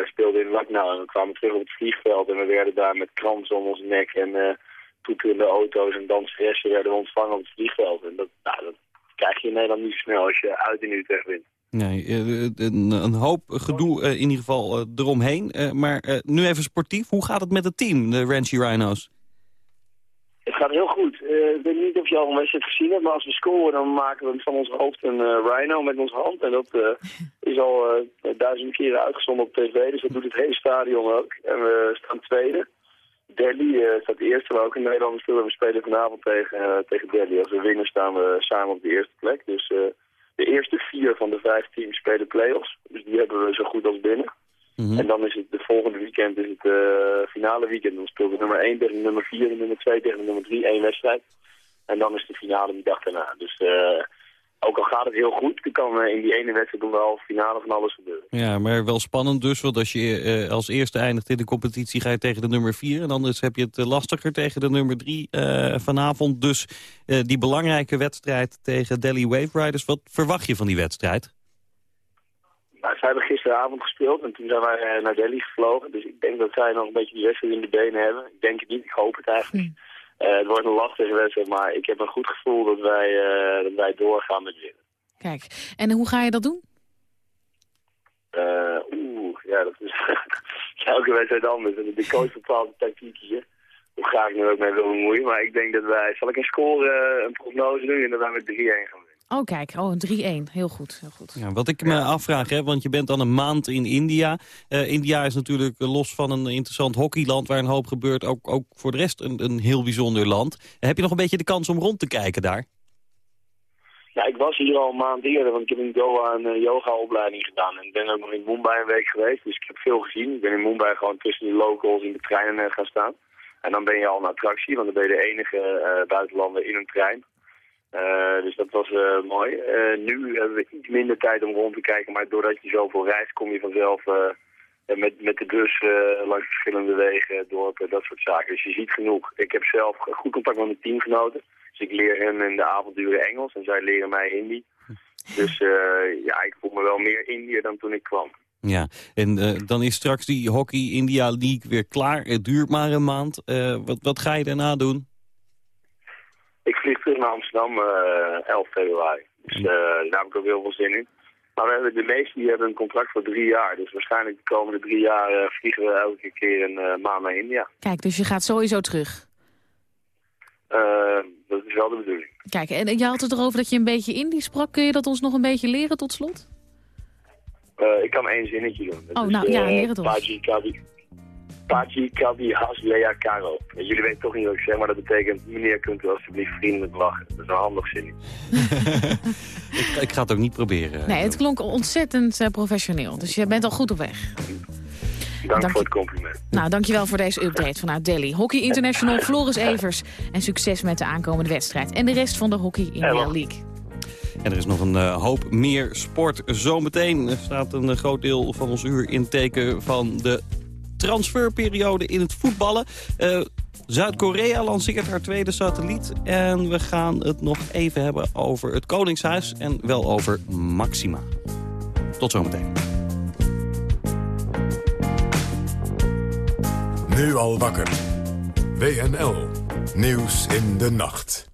Speaker 18: uh, speelden in Lucknow. En we kwamen terug op het vliegveld en we werden daar met kransen om onze nek en uh, toeterende auto's en danseressen werden we ontvangen op het vliegveld. En dat, nou, dat krijg je in Nederland niet snel als je uit in Utrecht wint.
Speaker 6: Nee, een, een hoop gedoe in ieder geval eromheen. maar nu even sportief, hoe gaat het met het team, de Ranchi Rhinos?
Speaker 18: Het gaat heel goed. Ik weet niet of je al een wedstrijd gezien hebt, maar als we scoren dan maken we van ons hoofd een rhino met onze hand. En dat is al duizend keren uitgezonden op tv, dus dat doet het hele stadion ook. En we staan tweede. Delhi staat eerste, maar ook in Nederland spelen we spelen vanavond tegen, tegen Delhi. Als we winnen staan we samen op de eerste plek. Dus de eerste vier van de vijf teams spelen play-offs. Dus die hebben we zo goed als binnen. Mm -hmm. En dan is het de volgende weekend is het uh, finale weekend. Dan speelt de nummer 1 tegen de nummer 4 en nummer 2 tegen de nummer 3 één wedstrijd. En dan is de finale die dag daarna. Dus uh, ook al gaat het heel goed, dan kan eh, in die ene wedstrijd de halve finale van alles gebeuren.
Speaker 6: Ja, maar wel spannend dus, want als je eh, als eerste eindigt in de competitie... ga je tegen de nummer 4 en anders heb je het eh, lastiger tegen de nummer 3 uh, vanavond. Dus uh, die belangrijke wedstrijd tegen Delhi Wave Riders. Wat verwacht je van die wedstrijd?
Speaker 18: Nou, zij hebben gisteravond gespeeld en toen zijn wij naar Delhi gevlogen. Dus ik denk dat zij nog een beetje die wedstrijd in de benen hebben. Ik denk het niet, ik hoop het eigenlijk. Hmm. Uh, het wordt een lastige wedstrijd, maar ik heb een goed gevoel dat wij, uh, dat wij doorgaan met winnen.
Speaker 4: Kijk, en hoe ga je dat doen?
Speaker 18: Uh, Oeh, ja, dat is elke wedstrijd anders. De coach bepaalt de tactiek hier. Hoe graag ik nu ook mee wil bemoeien. Maar ik denk dat wij, zal ik een score, een prognose doen en dat wij met 3-1 gaan.
Speaker 4: Oh kijk, oh, een 3-1. Heel goed, heel goed.
Speaker 6: Ja, wat ik me afvraag, hè, want je bent dan een maand in India. Uh, India is natuurlijk uh, los van een interessant hockeyland waar een hoop gebeurt... ook, ook voor de rest een, een heel bijzonder land. Heb je nog een beetje de kans om rond te kijken daar?
Speaker 18: Ja, ik was hier al een maand eerder, want ik heb in Goa een yoga-opleiding gedaan. En ik ben ook nog in Mumbai een week geweest, dus ik heb veel gezien. Ik ben in Mumbai gewoon tussen die locals in de treinen gaan staan. En dan ben je al een attractie, want dan ben je de enige buitenlander in een trein. Uh, dus dat was uh, mooi. Uh, nu hebben we iets minder tijd om rond te kijken, maar doordat je zoveel reist kom je vanzelf met, met de bus langs verschillende wegen, dorpen, dat soort zaken. Dus je ziet genoeg. Ik heb zelf goed contact met mijn teamgenoten. Dus ik leer hen in de avonduren Engels en zij leren mij Hindi. Dus ja, ik voel me wel meer Indiër dan toen ik kwam.
Speaker 6: Ja, en dan is straks die Hockey India League weer klaar. Het duurt maar een maand. wat, wat ga je daarna doen?
Speaker 18: Ik vlieg terug naar Amsterdam uh, 11 februari. Dus uh, daar heb ik ook heel veel zin in. Maar we hebben, de meesten die hebben een contract voor drie jaar. Dus waarschijnlijk de komende drie jaar uh, vliegen we elke keer een maand naar India.
Speaker 4: Kijk, dus je gaat sowieso terug?
Speaker 18: dat is wel de bedoeling.
Speaker 4: Kijk, en je had het erover dat je een beetje Indie sprak. Kun je dat ons nog een beetje leren tot slot?
Speaker 18: ik kan één zinnetje doen. Dat
Speaker 4: oh, nou ja, leer het ons.
Speaker 18: Pachi, Kabi, Has, Lea, Caro. Jullie weten toch niet wat ik zeg, maar dat betekent... meneer, kunt u alsjeblieft vriendelijk lachen. Dat is een handig zin.
Speaker 6: ik, ik, ga het ook niet proberen.
Speaker 4: Nee, het klonk ontzettend uh, professioneel. Dus je bent al goed op weg.
Speaker 18: Dank, Dank voor het compliment.
Speaker 4: Nou, dankjewel voor deze update vanuit Delhi. Hockey International, Floris Evers. En succes met de aankomende wedstrijd. En de rest van de Hockey India League.
Speaker 6: En er is nog een uh, hoop meer sport. Zometeen staat een groot deel van ons uur in teken van de transferperiode in het voetballen. Uh, Zuid-Korea lanceert haar tweede satelliet. En we gaan het nog even hebben over het Koningshuis en wel over Maxima. Tot zometeen.
Speaker 2: Nu al wakker. WNL. Nieuws in de nacht.